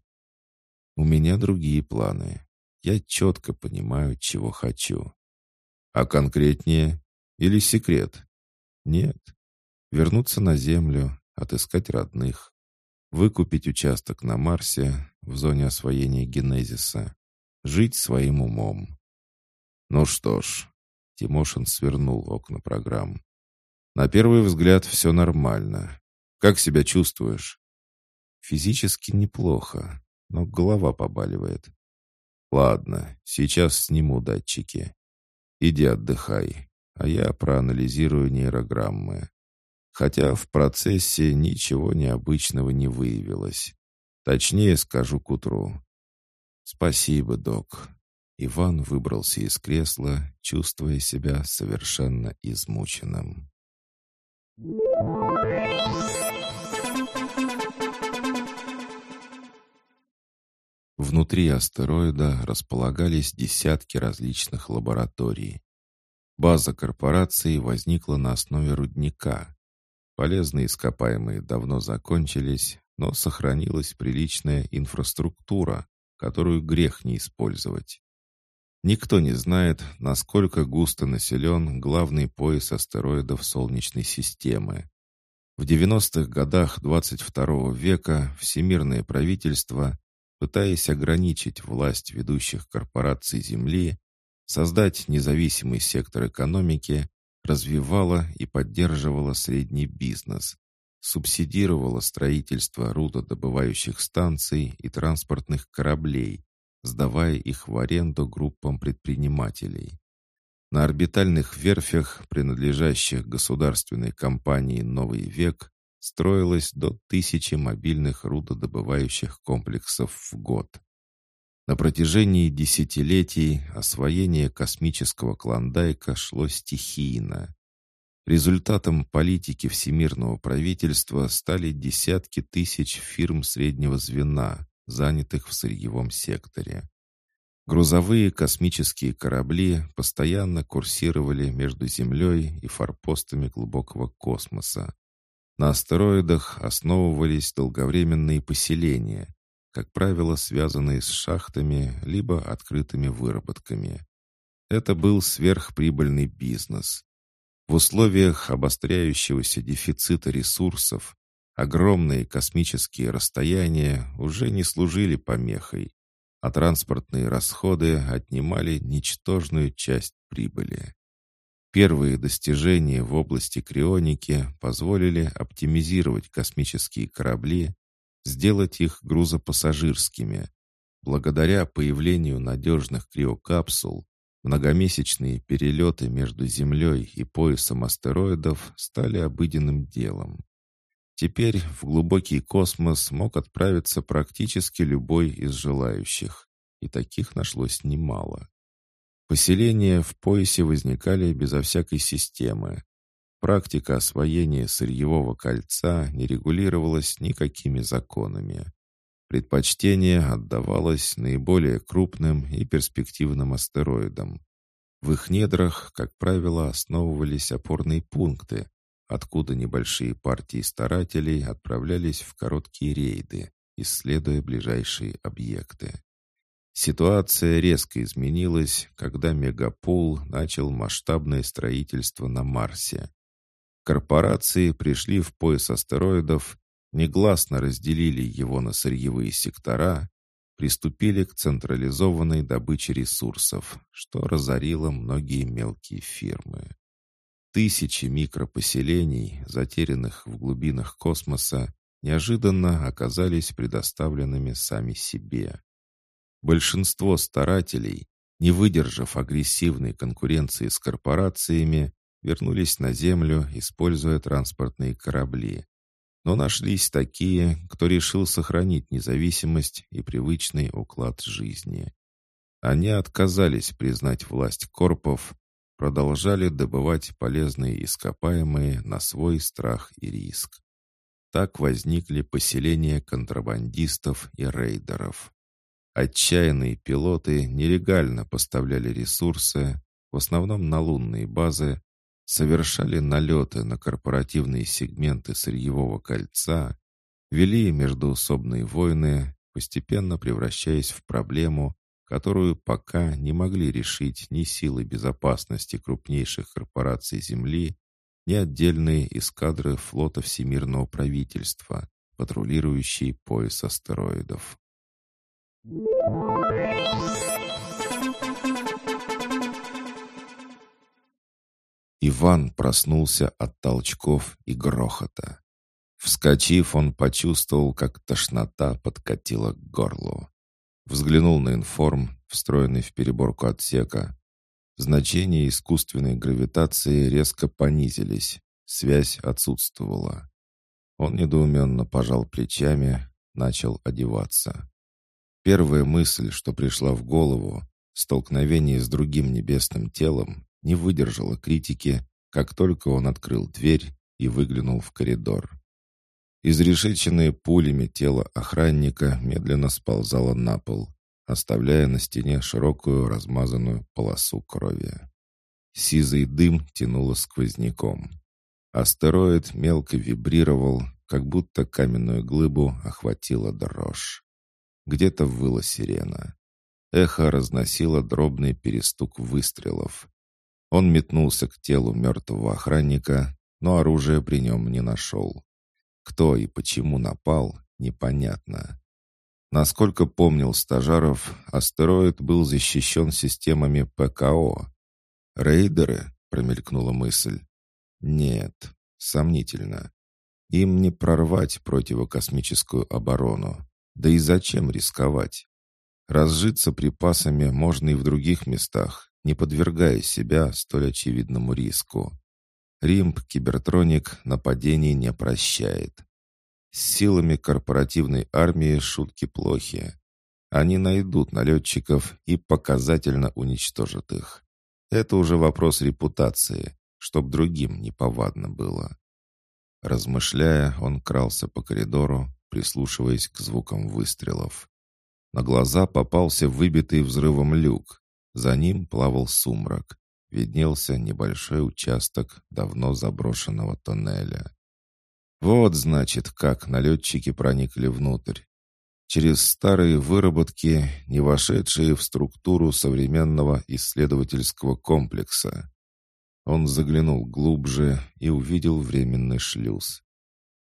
У меня другие планы. Я четко понимаю, чего хочу. А конкретнее? Или секрет? Нет. Вернуться на Землю, отыскать родных, выкупить участок на Марсе в зоне освоения Генезиса, жить своим умом. Ну что ж, Тимошин свернул окна программ. «На первый взгляд все нормально. Как себя чувствуешь?» «Физически неплохо, но голова побаливает». «Ладно, сейчас сниму датчики. Иди отдыхай, а я проанализирую нейрограммы. Хотя в процессе ничего необычного не выявилось. Точнее скажу к утру. Спасибо, док. Иван выбрался из кресла, чувствуя себя совершенно измученным. Внутри астероида располагались десятки различных лабораторий. База корпорации возникла на основе рудника. Полезные ископаемые давно закончились, но сохранилась приличная инфраструктура, которую грех не использовать. Никто не знает, насколько густо населен главный пояс астероидов Солнечной системы. В 90-х годах 22 века всемирное правительство, пытаясь ограничить власть ведущих корпораций Земли, создать независимый сектор экономики, развивало и поддерживало средний бизнес, субсидировало строительство рудодобывающих станций и транспортных кораблей, сдавая их в аренду группам предпринимателей. На орбитальных верфях, принадлежащих государственной компании «Новый век», строилось до тысячи мобильных рудодобывающих комплексов в год. На протяжении десятилетий освоение космического клондайка шло стихийно. Результатом политики всемирного правительства стали десятки тысяч фирм среднего звена, занятых в сырьевом секторе. Грузовые космические корабли постоянно курсировали между Землей и форпостами глубокого космоса. На астероидах основывались долговременные поселения, как правило, связанные с шахтами либо открытыми выработками. Это был сверхприбыльный бизнес. В условиях обостряющегося дефицита ресурсов огромные космические расстояния уже не служили помехой, а транспортные расходы отнимали ничтожную часть прибыли. Первые достижения в области крионики позволили оптимизировать космические корабли, сделать их грузопассажирскими. Благодаря появлению надежных криокапсул, многомесячные перелеты между Землей и поясом астероидов стали обыденным делом. Теперь в глубокий космос мог отправиться практически любой из желающих, и таких нашлось немало. Поселения в поясе возникали безо всякой системы. Практика освоения сырьевого кольца не регулировалась никакими законами. Предпочтение отдавалось наиболее крупным и перспективным астероидам. В их недрах, как правило, основывались опорные пункты, откуда небольшие партии старателей отправлялись в короткие рейды, исследуя ближайшие объекты. Ситуация резко изменилась, когда Мегапол начал масштабное строительство на Марсе. Корпорации пришли в пояс астероидов, негласно разделили его на сырьевые сектора, приступили к централизованной добыче ресурсов, что разорило многие мелкие фирмы. Тысячи микропоселений, затерянных в глубинах космоса, неожиданно оказались предоставленными сами себе. Большинство старателей, не выдержав агрессивной конкуренции с корпорациями, вернулись на Землю, используя транспортные корабли. Но нашлись такие, кто решил сохранить независимость и привычный уклад жизни. Они отказались признать власть корпов, продолжали добывать полезные ископаемые на свой страх и риск. Так возникли поселения контрабандистов и рейдеров. Отчаянные пилоты нелегально поставляли ресурсы, в основном на лунные базы, совершали налеты на корпоративные сегменты сырьевого кольца, вели междуусобные войны, постепенно превращаясь в проблему, которую пока не могли решить ни силы безопасности крупнейших корпораций Земли, ни отдельные эскадры флота Всемирного правительства, патрулирующие пояс астероидов. Иван проснулся от толчков и грохота. Вскочив, он почувствовал, как тошнота подкатила к горлу. Взглянул на информ, встроенный в переборку отсека. Значения искусственной гравитации резко понизились, связь отсутствовала. Он недоуменно пожал плечами, начал одеваться. Первая мысль, что пришла в голову, столкновение с другим небесным телом, не выдержала критики, как только он открыл дверь и выглянул в коридор. Изрешеченное пулями тело охранника медленно сползало на пол, оставляя на стене широкую размазанную полосу крови. Сизый дым тянуло сквозняком. Астероид мелко вибрировал, как будто каменную глыбу охватила дрожь. Где-то выла сирена. Эхо разносило дробный перестук выстрелов. Он метнулся к телу мертвого охранника, но оружия при нем не нашел. Кто и почему напал, непонятно. Насколько помнил стажаров, астероид был защищен системами ПКО. «Рейдеры?» — промелькнула мысль. «Нет, сомнительно. Им не прорвать противокосмическую оборону. Да и зачем рисковать? Разжиться припасами можно и в других местах, не подвергая себя столь очевидному риску. Римб Кибертроник нападений не прощает. С силами корпоративной армии шутки плохи. Они найдут налетчиков и показательно уничтожат их. Это уже вопрос репутации, чтоб другим неповадно было. Размышляя, он крался по коридору, прислушиваясь к звукам выстрелов. На глаза попался выбитый взрывом люк. За ним плавал сумрак. Виднелся небольшой участок давно заброшенного тоннеля. Вот, значит, как налетчики проникли внутрь. через старые выработки, не вошедшие в структуру современного исследовательского комплекса. Он заглянул глубже и увидел временный шлюз.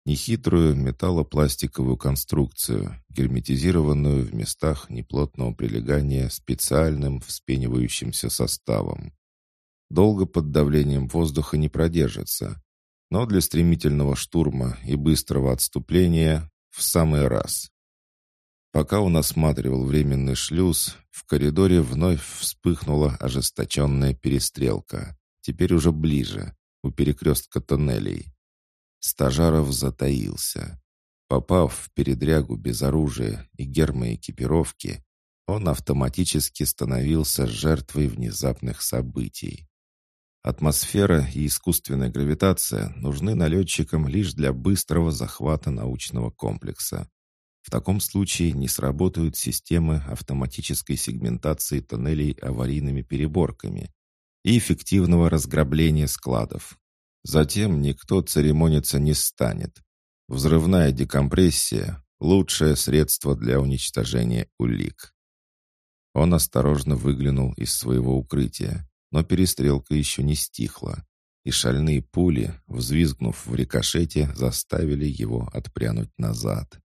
Нехитрую металлопластиковую конструкцию, герметизированную в местах неплотного прилегания специальным вспенивающимся составом. Долго под давлением воздуха не продержится, но для стремительного штурма и быстрого отступления в самый раз. Пока он осматривал временный шлюз, в коридоре вновь вспыхнула ожесточенная перестрелка, теперь уже ближе, у перекрестка тоннелей. Стажаров затаился. Попав в передрягу без оружия и гермоэкипировки, он автоматически становился жертвой внезапных событий. Атмосфера и искусственная гравитация нужны налетчикам лишь для быстрого захвата научного комплекса. В таком случае не сработают системы автоматической сегментации тоннелей аварийными переборками и эффективного разграбления складов, Затем никто церемониться не станет. Взрывная декомпрессия — лучшее средство для уничтожения улик. Он осторожно выглянул из своего укрытия, но перестрелка еще не стихла, и шальные пули, взвизгнув в рикошете, заставили его отпрянуть назад.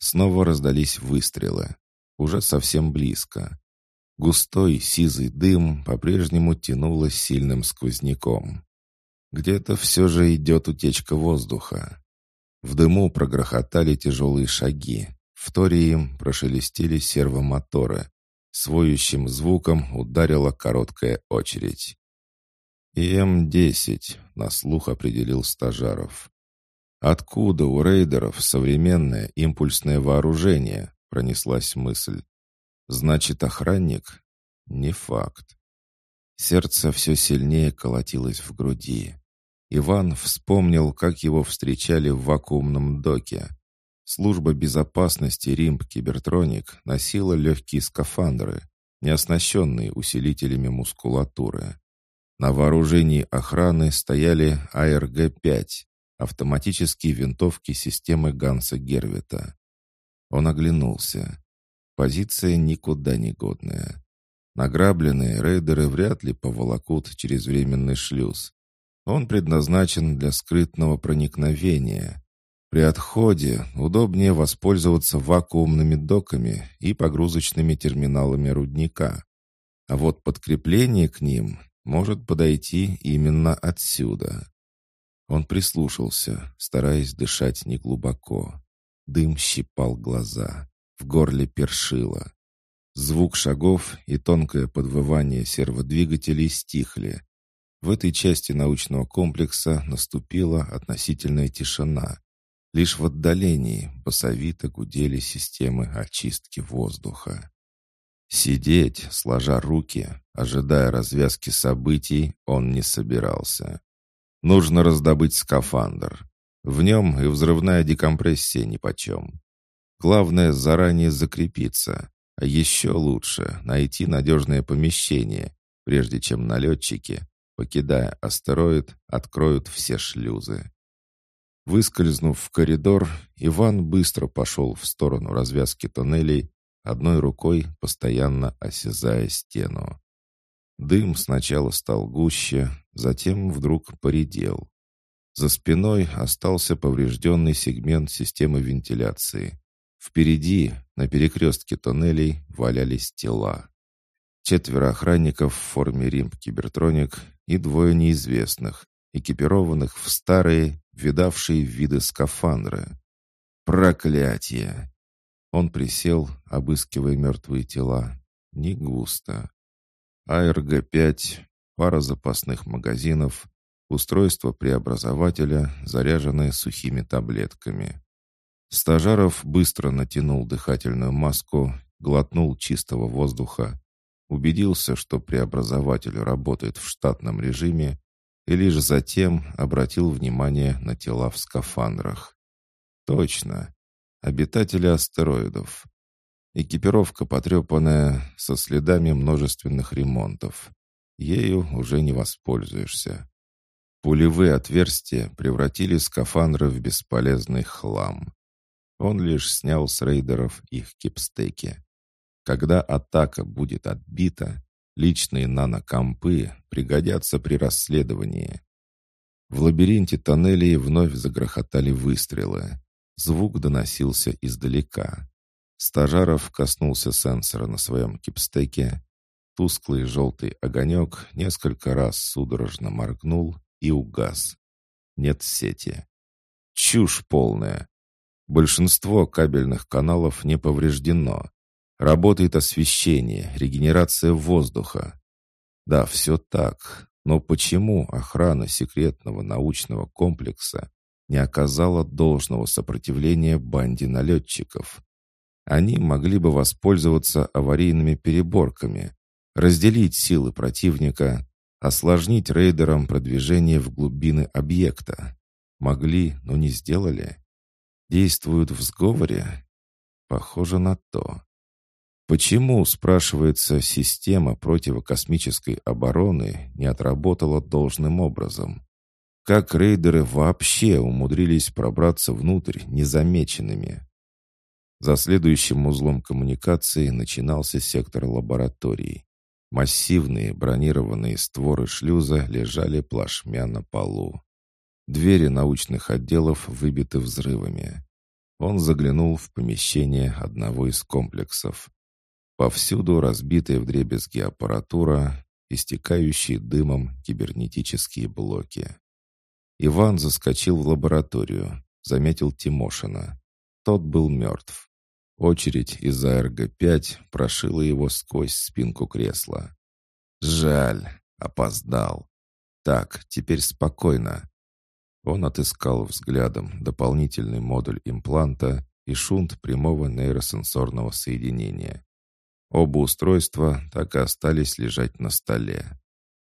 Снова раздались выстрелы, уже совсем близко. Густой сизый дым по-прежнему тянуло сильным сквозняком. Где-то все же идет утечка воздуха. В дыму прогрохотали тяжелые шаги. В торе им прошелестели сервомоторы. Своющим звуком ударила короткая очередь. «ИМ-10», — на слух определил стажаров. «Откуда у рейдеров современное импульсное вооружение?» — пронеслась мысль. «Значит, охранник?» «Не факт. Сердце все сильнее колотилось в груди. Иван вспомнил, как его встречали в вакуумном доке. Служба безопасности Римб Кибертроник носила легкие скафандры, не оснащенные усилителями мускулатуры. На вооружении охраны стояли АРГ-5, автоматические винтовки системы Ганса Гервита. Он оглянулся. Позиция никуда не годная. Награбленные рейдеры вряд ли поволокут через временный шлюз. Он предназначен для скрытного проникновения. При отходе удобнее воспользоваться вакуумными доками и погрузочными терминалами рудника. А вот подкрепление к ним может подойти именно отсюда. Он прислушался, стараясь дышать неглубоко. Дым щипал глаза, в горле першило. Звук шагов и тонкое подвывание серводвигателей стихли. В этой части научного комплекса наступила относительная тишина. Лишь в отдалении басовито гудели системы очистки воздуха. Сидеть, сложа руки, ожидая развязки событий, он не собирался. Нужно раздобыть скафандр. В нем и взрывная декомпрессия нипочем. Главное заранее закрепиться. А еще лучше найти надежное помещение, прежде чем налетчики, покидая астероид, откроют все шлюзы. Выскользнув в коридор, Иван быстро пошел в сторону развязки тоннелей, одной рукой постоянно осязая стену. Дым сначала стал гуще, затем вдруг поредел. За спиной остался поврежденный сегмент системы вентиляции. Впереди, на перекрестке тоннелей, валялись тела. Четверо охранников в форме Римп Кибертроник и двое неизвестных, экипированных в старые, видавшие виды скафандры. Проклятие! Он присел, обыскивая мертвые тела. Не густо. АРГ-5, пара запасных магазинов, устройство преобразователя, заряженное сухими таблетками. Стажаров быстро натянул дыхательную маску, глотнул чистого воздуха, убедился, что преобразователь работает в штатном режиме, и лишь затем обратил внимание на тела в скафандрах. Точно, обитатели астероидов. Экипировка потрепанная, со следами множественных ремонтов. Ею уже не воспользуешься. Пулевые отверстия превратили скафандры в бесполезный хлам. Он лишь снял с рейдеров их кипстеки. Когда атака будет отбита, личные нанокомпы пригодятся при расследовании. В лабиринте тоннелей вновь загрохотали выстрелы. Звук доносился издалека. Стажаров коснулся сенсора на своем кипстеке. Тусклый желтый огонек несколько раз судорожно моргнул и угас. Нет сети. Чушь полная. Большинство кабельных каналов не повреждено. Работает освещение, регенерация воздуха. Да, все так. Но почему охрана секретного научного комплекса не оказала должного сопротивления банде налетчиков? Они могли бы воспользоваться аварийными переборками, разделить силы противника, осложнить рейдерам продвижение в глубины объекта. Могли, но не сделали. Действуют в сговоре? Похоже на то. Почему, спрашивается, система противокосмической обороны не отработала должным образом? Как рейдеры вообще умудрились пробраться внутрь незамеченными? За следующим узлом коммуникации начинался сектор лабораторий. Массивные бронированные створы шлюза лежали плашмя на полу. Двери научных отделов выбиты взрывами. Он заглянул в помещение одного из комплексов. Повсюду разбитая вдребезги аппаратура, истекающие дымом кибернетические блоки. Иван заскочил в лабораторию, заметил Тимошина. Тот был мертв. Очередь из АРГ-5 прошила его сквозь спинку кресла. «Жаль, опоздал. Так, теперь спокойно». Он отыскал взглядом дополнительный модуль импланта и шунт прямого нейросенсорного соединения. Оба устройства так и остались лежать на столе.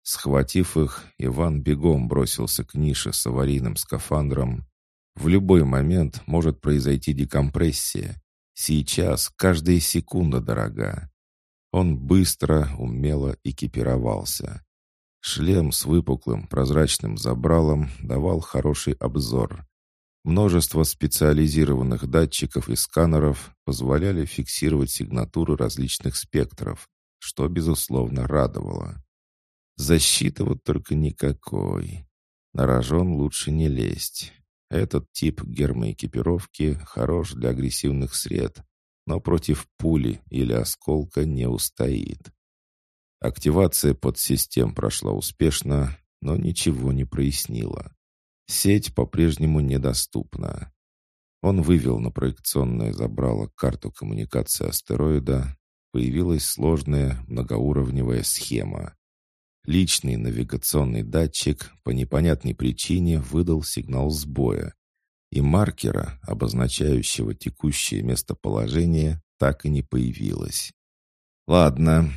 Схватив их, Иван бегом бросился к нише с аварийным скафандром. В любой момент может произойти декомпрессия. Сейчас каждая секунда дорога. Он быстро, умело экипировался. Шлем с выпуклым прозрачным забралом давал хороший обзор. Множество специализированных датчиков и сканеров позволяли фиксировать сигнатуры различных спектров, что, безусловно, радовало. Защиты вот только никакой. На рожон лучше не лезть. Этот тип гермоэкипировки хорош для агрессивных сред, но против пули или осколка не устоит. Активация подсистем прошла успешно, но ничего не прояснила. Сеть по-прежнему недоступна. Он вывел на проекционное забрало карту коммуникации астероида. Появилась сложная многоуровневая схема. Личный навигационный датчик по непонятной причине выдал сигнал сбоя, и маркера, обозначающего текущее местоположение, так и не появилось. «Ладно».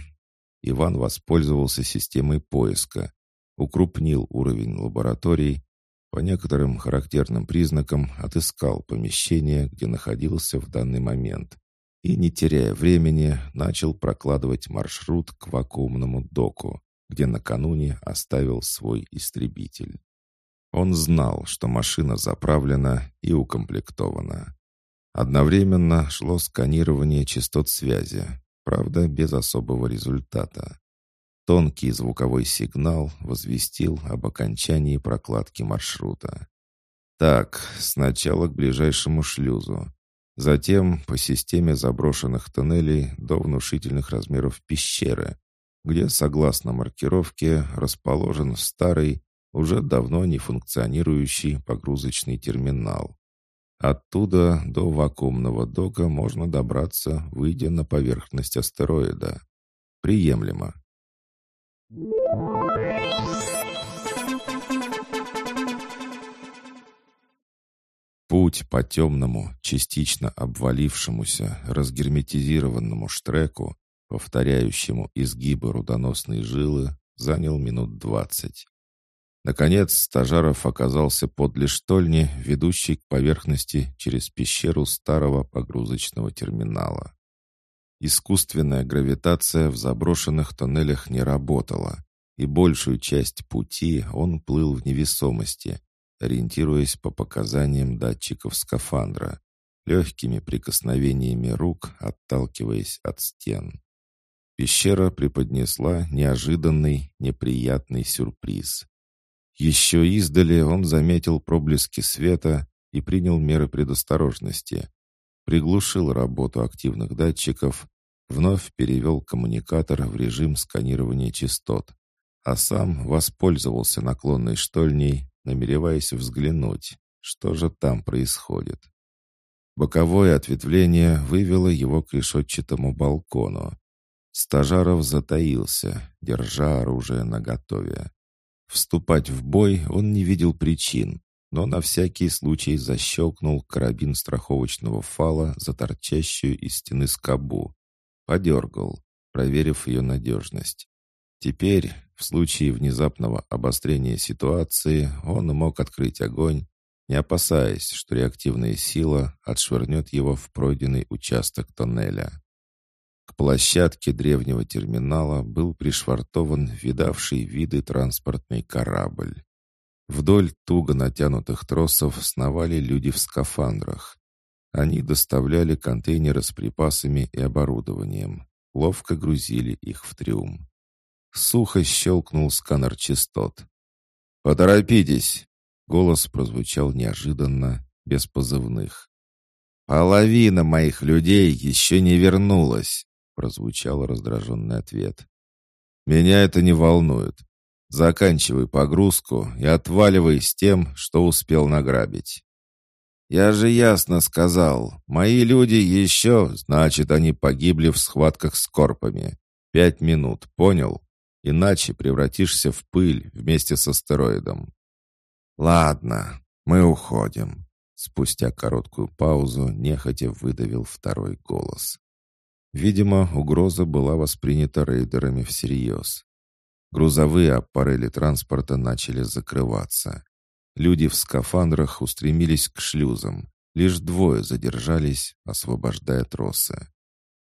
Иван воспользовался системой поиска, укрупнил уровень лабораторий по некоторым характерным признакам отыскал помещение, где находился в данный момент, и, не теряя времени, начал прокладывать маршрут к вакуумному доку, где накануне оставил свой истребитель. Он знал, что машина заправлена и укомплектована. Одновременно шло сканирование частот связи, правда, без особого результата. Тонкий звуковой сигнал возвестил об окончании прокладки маршрута. Так, сначала к ближайшему шлюзу, затем по системе заброшенных тоннелей до внушительных размеров пещеры, где, согласно маркировке, расположен старый, уже давно не функционирующий погрузочный терминал. Оттуда до вакуумного дока можно добраться, выйдя на поверхность астероида. Приемлемо. Путь по темному, частично обвалившемуся, разгерметизированному штреку, повторяющему изгибы рудоносной жилы, занял минут двадцать. Наконец, Стажаров оказался подле штольни, ведущей к поверхности через пещеру старого погрузочного терминала. Искусственная гравитация в заброшенных тоннелях не работала, и большую часть пути он плыл в невесомости, ориентируясь по показаниям датчиков скафандра. легкими прикосновениями рук отталкиваясь от стен. Пещера преподнесла неожиданный, неприятный сюрприз. Еще издали он заметил проблески света и принял меры предосторожности. Приглушил работу активных датчиков, вновь перевел коммуникатор в режим сканирования частот, а сам воспользовался наклонной штольней, намереваясь взглянуть, что же там происходит. Боковое ответвление вывело его к решетчатому балкону. Стажаров затаился, держа оружие наготове. Вступать в бой он не видел причин, но на всякий случай защелкнул карабин страховочного фала за торчащую из стены скобу. Подергал, проверив ее надежность. Теперь, в случае внезапного обострения ситуации, он мог открыть огонь, не опасаясь, что реактивная сила отшвырнет его в пройденный участок тоннеля. К площадке древнего терминала был пришвартован видавший виды транспортный корабль. Вдоль туго натянутых тросов сновали люди в скафандрах. Они доставляли контейнеры с припасами и оборудованием, ловко грузили их в трюм. Сухо щелкнул сканер частот. «Поторопитесь!» — голос прозвучал неожиданно, без позывных. «Половина моих людей еще не вернулась!» — прозвучал раздраженный ответ. «Меня это не волнует. Заканчивай погрузку и отваливай с тем, что успел награбить. Я же ясно сказал, мои люди еще, значит, они погибли в схватках с корпами. Пять минут, понял? Иначе превратишься в пыль вместе с астероидом. Ладно, мы уходим. Спустя короткую паузу нехотя выдавил второй голос. Видимо, угроза была воспринята рейдерами всерьез. Грузовые аппарели транспорта начали закрываться. Люди в скафандрах устремились к шлюзам. Лишь двое задержались, освобождая тросы.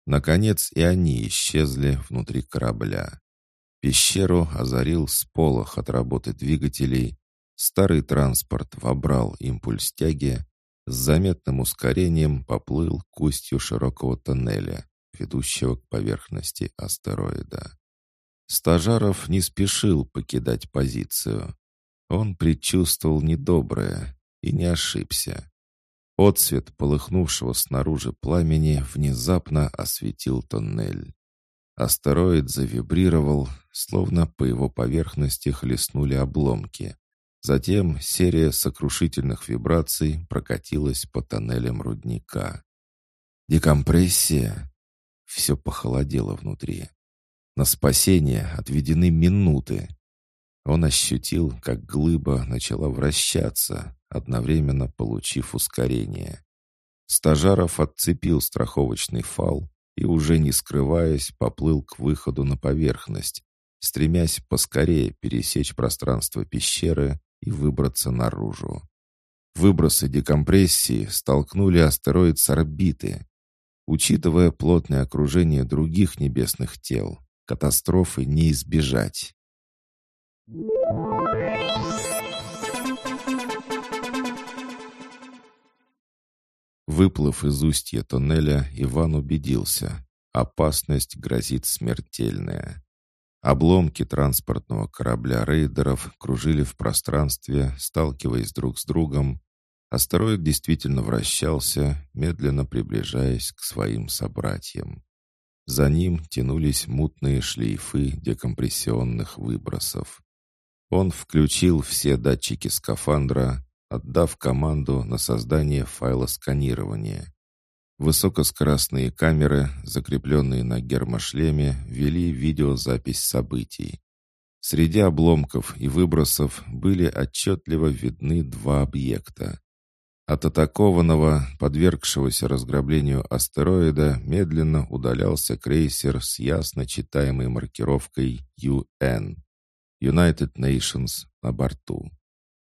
Наконец и они исчезли внутри корабля. Пещеру озарил сполох от работы двигателей. Старый транспорт вобрал импульс тяги, с заметным ускорением поплыл к устью широкого тоннеля, ведущего к поверхности астероида. Стажаров не спешил покидать позицию. Он предчувствовал недоброе и не ошибся. Отцвет полыхнувшего снаружи пламени внезапно осветил тоннель. Астероид завибрировал, словно по его поверхности хлестнули обломки. Затем серия сокрушительных вибраций прокатилась по тоннелям рудника. Декомпрессия. Все похолодело внутри. На спасение отведены минуты. Он ощутил, как глыба начала вращаться, одновременно получив ускорение. Стажаров отцепил страховочный фал и, уже не скрываясь, поплыл к выходу на поверхность, стремясь поскорее пересечь пространство пещеры и выбраться наружу. Выбросы декомпрессии столкнули астероид с орбиты. Учитывая плотное окружение других небесных тел, Катастрофы не избежать. Выплыв из устья тоннеля, Иван убедился. Опасность грозит смертельная. Обломки транспортного корабля рейдеров кружили в пространстве, сталкиваясь друг с другом. Астероид действительно вращался, медленно приближаясь к своим собратьям. За ним тянулись мутные шлейфы декомпрессионных выбросов. Он включил все датчики скафандра, отдав команду на создание файла сканирования. Высокоскоростные камеры, закрепленные на гермошлеме, вели видеозапись событий. Среди обломков и выбросов были отчетливо видны два объекта. От атакованного, подвергшегося разграблению астероида, медленно удалялся крейсер с ясно читаемой маркировкой UN United Nations на борту.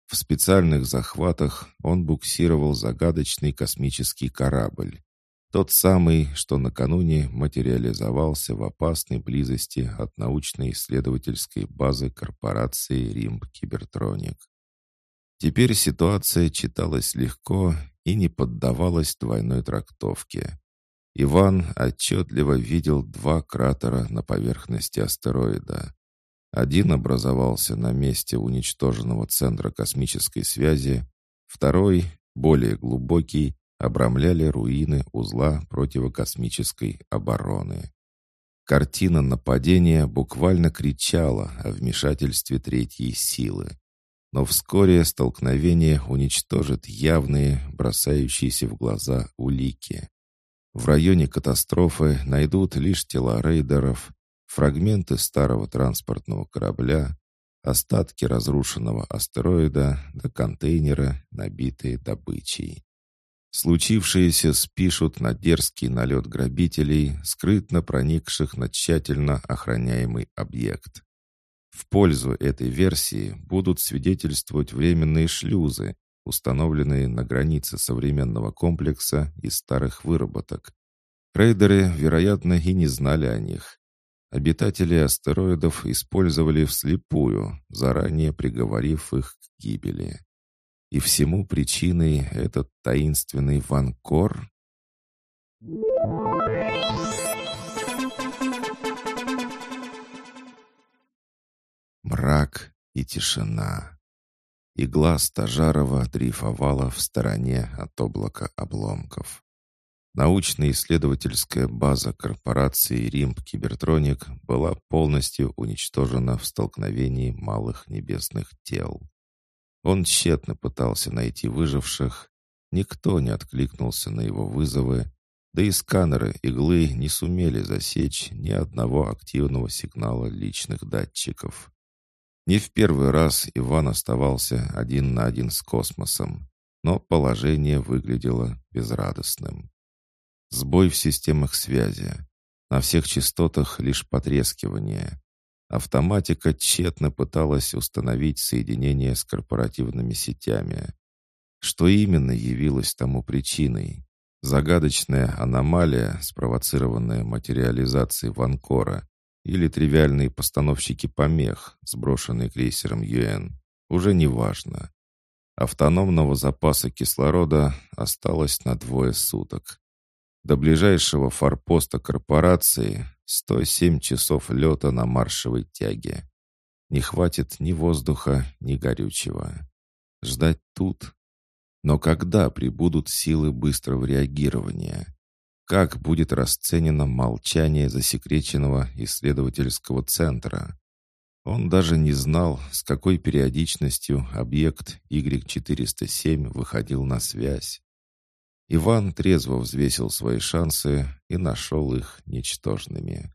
В специальных захватах он буксировал загадочный космический корабль. Тот самый, что накануне материализовался в опасной близости от научно-исследовательской базы корпорации «Римб Кибертроник». Теперь ситуация читалась легко и не поддавалась двойной трактовке. Иван отчетливо видел два кратера на поверхности астероида. Один образовался на месте уничтоженного центра космической связи, второй, более глубокий, обрамляли руины узла противокосмической обороны. Картина нападения буквально кричала о вмешательстве третьей силы. Но вскоре столкновение уничтожит явные, бросающиеся в глаза улики. В районе катастрофы найдут лишь тела рейдеров, фрагменты старого транспортного корабля, остатки разрушенного астероида до контейнера, набитые добычей. Случившееся спишут на дерзкий налет грабителей, скрытно проникших на тщательно охраняемый объект. В пользу этой версии будут свидетельствовать временные шлюзы, установленные на границе современного комплекса и старых выработок. Рейдеры, вероятно, и не знали о них. Обитатели астероидов использовали вслепую, заранее приговорив их к гибели. И всему причиной этот таинственный Ванкор? Мрак и тишина. Игла Стажарова дрейфовала в стороне от облака обломков. Научно-исследовательская база корпорации «Римб Кибертроник» была полностью уничтожена в столкновении малых небесных тел. Он тщетно пытался найти выживших, никто не откликнулся на его вызовы, да и сканеры иглы не сумели засечь ни одного активного сигнала личных датчиков. Не в первый раз Иван оставался один на один с космосом, но положение выглядело безрадостным. Сбой в системах связи. На всех частотах лишь потрескивание. Автоматика тщетно пыталась установить соединение с корпоративными сетями. Что именно явилось тому причиной? Загадочная аномалия, спровоцированная материализацией Ванкора, или тривиальные постановщики помех, сброшенные крейсером ЮН, уже не важно. Автономного запаса кислорода осталось на двое суток. До ближайшего форпоста корпорации 107 часов лета на маршевой тяге. Не хватит ни воздуха, ни горючего. Ждать тут? Но когда прибудут силы быстрого реагирования? Как будет расценено молчание засекреченного исследовательского центра? Он даже не знал, с какой периодичностью объект Y407 выходил на связь. Иван трезво взвесил свои шансы и нашел их ничтожными.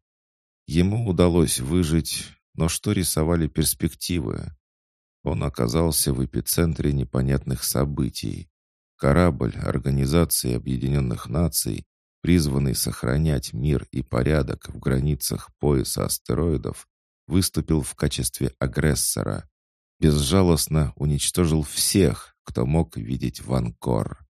Ему удалось выжить, но что рисовали перспективы? Он оказался в эпицентре непонятных событий. Корабль Организации Объединенных Наций призванный сохранять мир и порядок в границах пояса астероидов, выступил в качестве агрессора, безжалостно уничтожил всех, кто мог видеть Ванкор.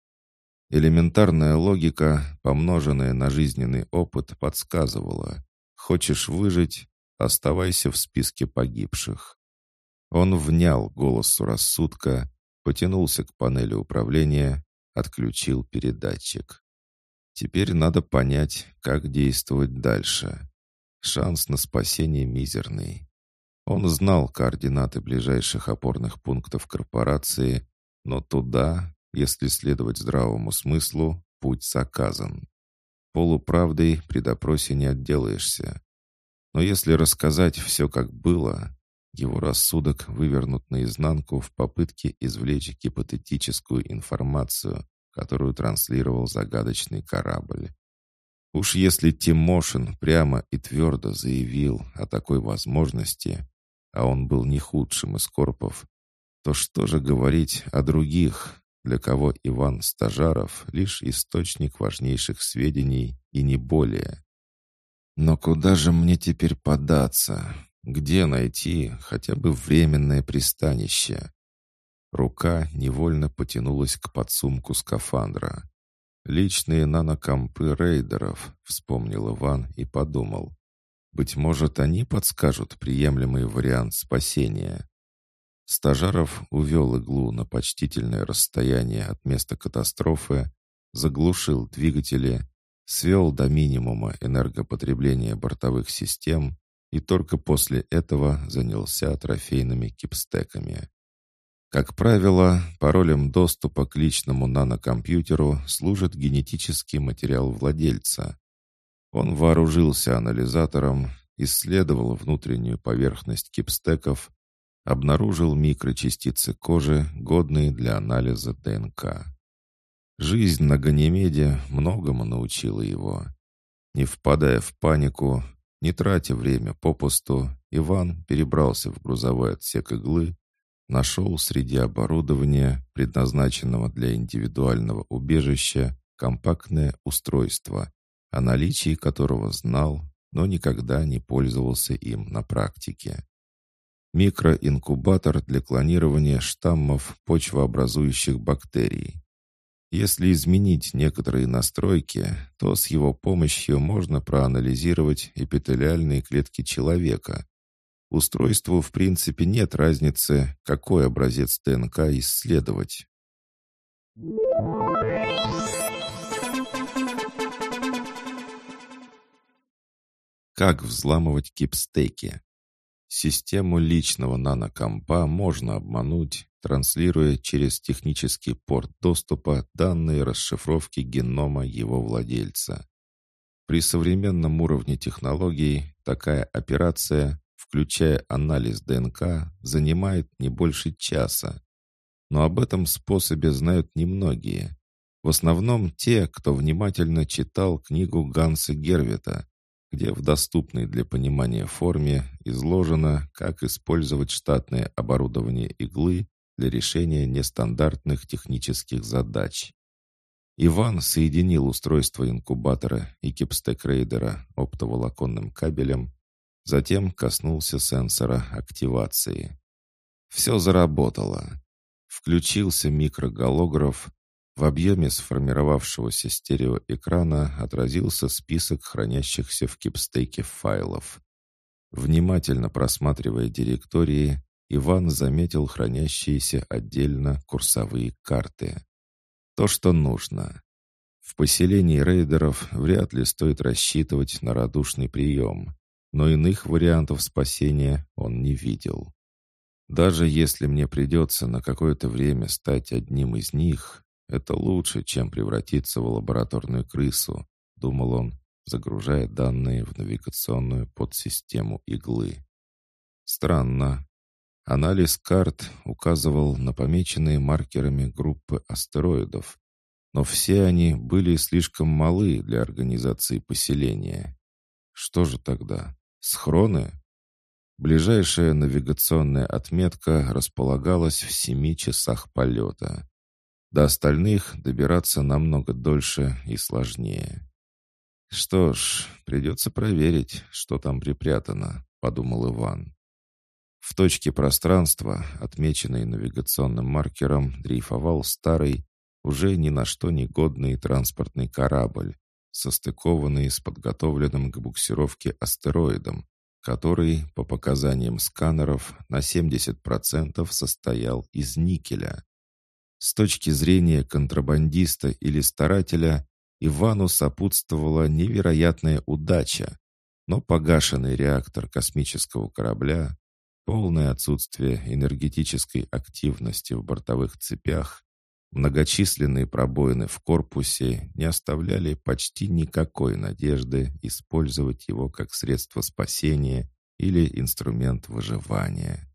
Элементарная логика, помноженная на жизненный опыт, подсказывала «Хочешь выжить? Оставайся в списке погибших». Он внял голосу рассудка, потянулся к панели управления, отключил передатчик. Теперь надо понять, как действовать дальше. Шанс на спасение мизерный. Он знал координаты ближайших опорных пунктов корпорации, но туда, если следовать здравому смыслу, путь заказан. Полуправдой при допросе не отделаешься. Но если рассказать все как было, его рассудок вывернут наизнанку в попытке извлечь гипотетическую информацию, которую транслировал загадочный корабль. Уж если Тимошин прямо и твердо заявил о такой возможности, а он был не худшим из корпов, то что же говорить о других, для кого Иван Стажаров лишь источник важнейших сведений и не более? Но куда же мне теперь податься? Где найти хотя бы временное пристанище? Рука невольно потянулась к подсумку скафандра. «Личные нанокомпы рейдеров», — вспомнил Иван и подумал. «Быть может, они подскажут приемлемый вариант спасения». Стажаров увел иглу на почтительное расстояние от места катастрофы, заглушил двигатели, свел до минимума энергопотребление бортовых систем и только после этого занялся трофейными кипстеками. Как правило, паролем доступа к личному нанокомпьютеру служит генетический материал владельца. Он вооружился анализатором, исследовал внутреннюю поверхность кипстеков, обнаружил микрочастицы кожи, годные для анализа ДНК. Жизнь на Ганимеде многому научила его. Не впадая в панику, не тратя время попусту, Иван перебрался в грузовой отсек иглы нашел среди оборудования, предназначенного для индивидуального убежища, компактное устройство, о наличии которого знал, но никогда не пользовался им на практике. Микроинкубатор для клонирования штаммов почвообразующих бактерий. Если изменить некоторые настройки, то с его помощью можно проанализировать эпителиальные клетки человека, Устройству, в принципе, нет разницы, какой образец ДНК исследовать. Как взламывать кипстеки? Систему личного нанокомпа можно обмануть, транслируя через технический порт доступа данные расшифровки генома его владельца. При современном уровне технологий такая операция включая анализ ДНК, занимает не больше часа. Но об этом способе знают немногие. В основном те, кто внимательно читал книгу Ганса Гервита, где в доступной для понимания форме изложено, как использовать штатное оборудование иглы для решения нестандартных технических задач. Иван соединил устройство инкубатора и кибстек-ридера оптоволоконным кабелем Затем коснулся сенсора активации. Все заработало. Включился микроголограф. В объеме сформировавшегося стереоэкрана отразился список хранящихся в кибстеке файлов. Внимательно просматривая директории, Иван заметил хранящиеся отдельно курсовые карты. То, что нужно. В поселении рейдеров вряд ли стоит рассчитывать на радушный прием но иных вариантов спасения он не видел. Даже если мне придется на какое-то время стать одним из них, это лучше, чем превратиться в лабораторную крысу, думал он, загружая данные в навигационную подсистему иглы. Странно. Анализ карт указывал на помеченные маркерами группы астероидов, но все они были слишком малы для организации поселения. Что же тогда? Схроны? Ближайшая навигационная отметка располагалась в семи часах полета. До остальных добираться намного дольше и сложнее. «Что ж, придется проверить, что там припрятано», — подумал Иван. В точке пространства, отмеченной навигационным маркером, дрейфовал старый, уже ни на что не годный транспортный корабль, состыкованный с подготовленным к буксировке астероидом, который, по показаниям сканеров, на 70% состоял из никеля. С точки зрения контрабандиста или старателя, Ивану сопутствовала невероятная удача, но погашенный реактор космического корабля, полное отсутствие энергетической активности в бортовых цепях Многочисленные пробоины в корпусе не оставляли почти никакой надежды использовать его как средство спасения или инструмент выживания.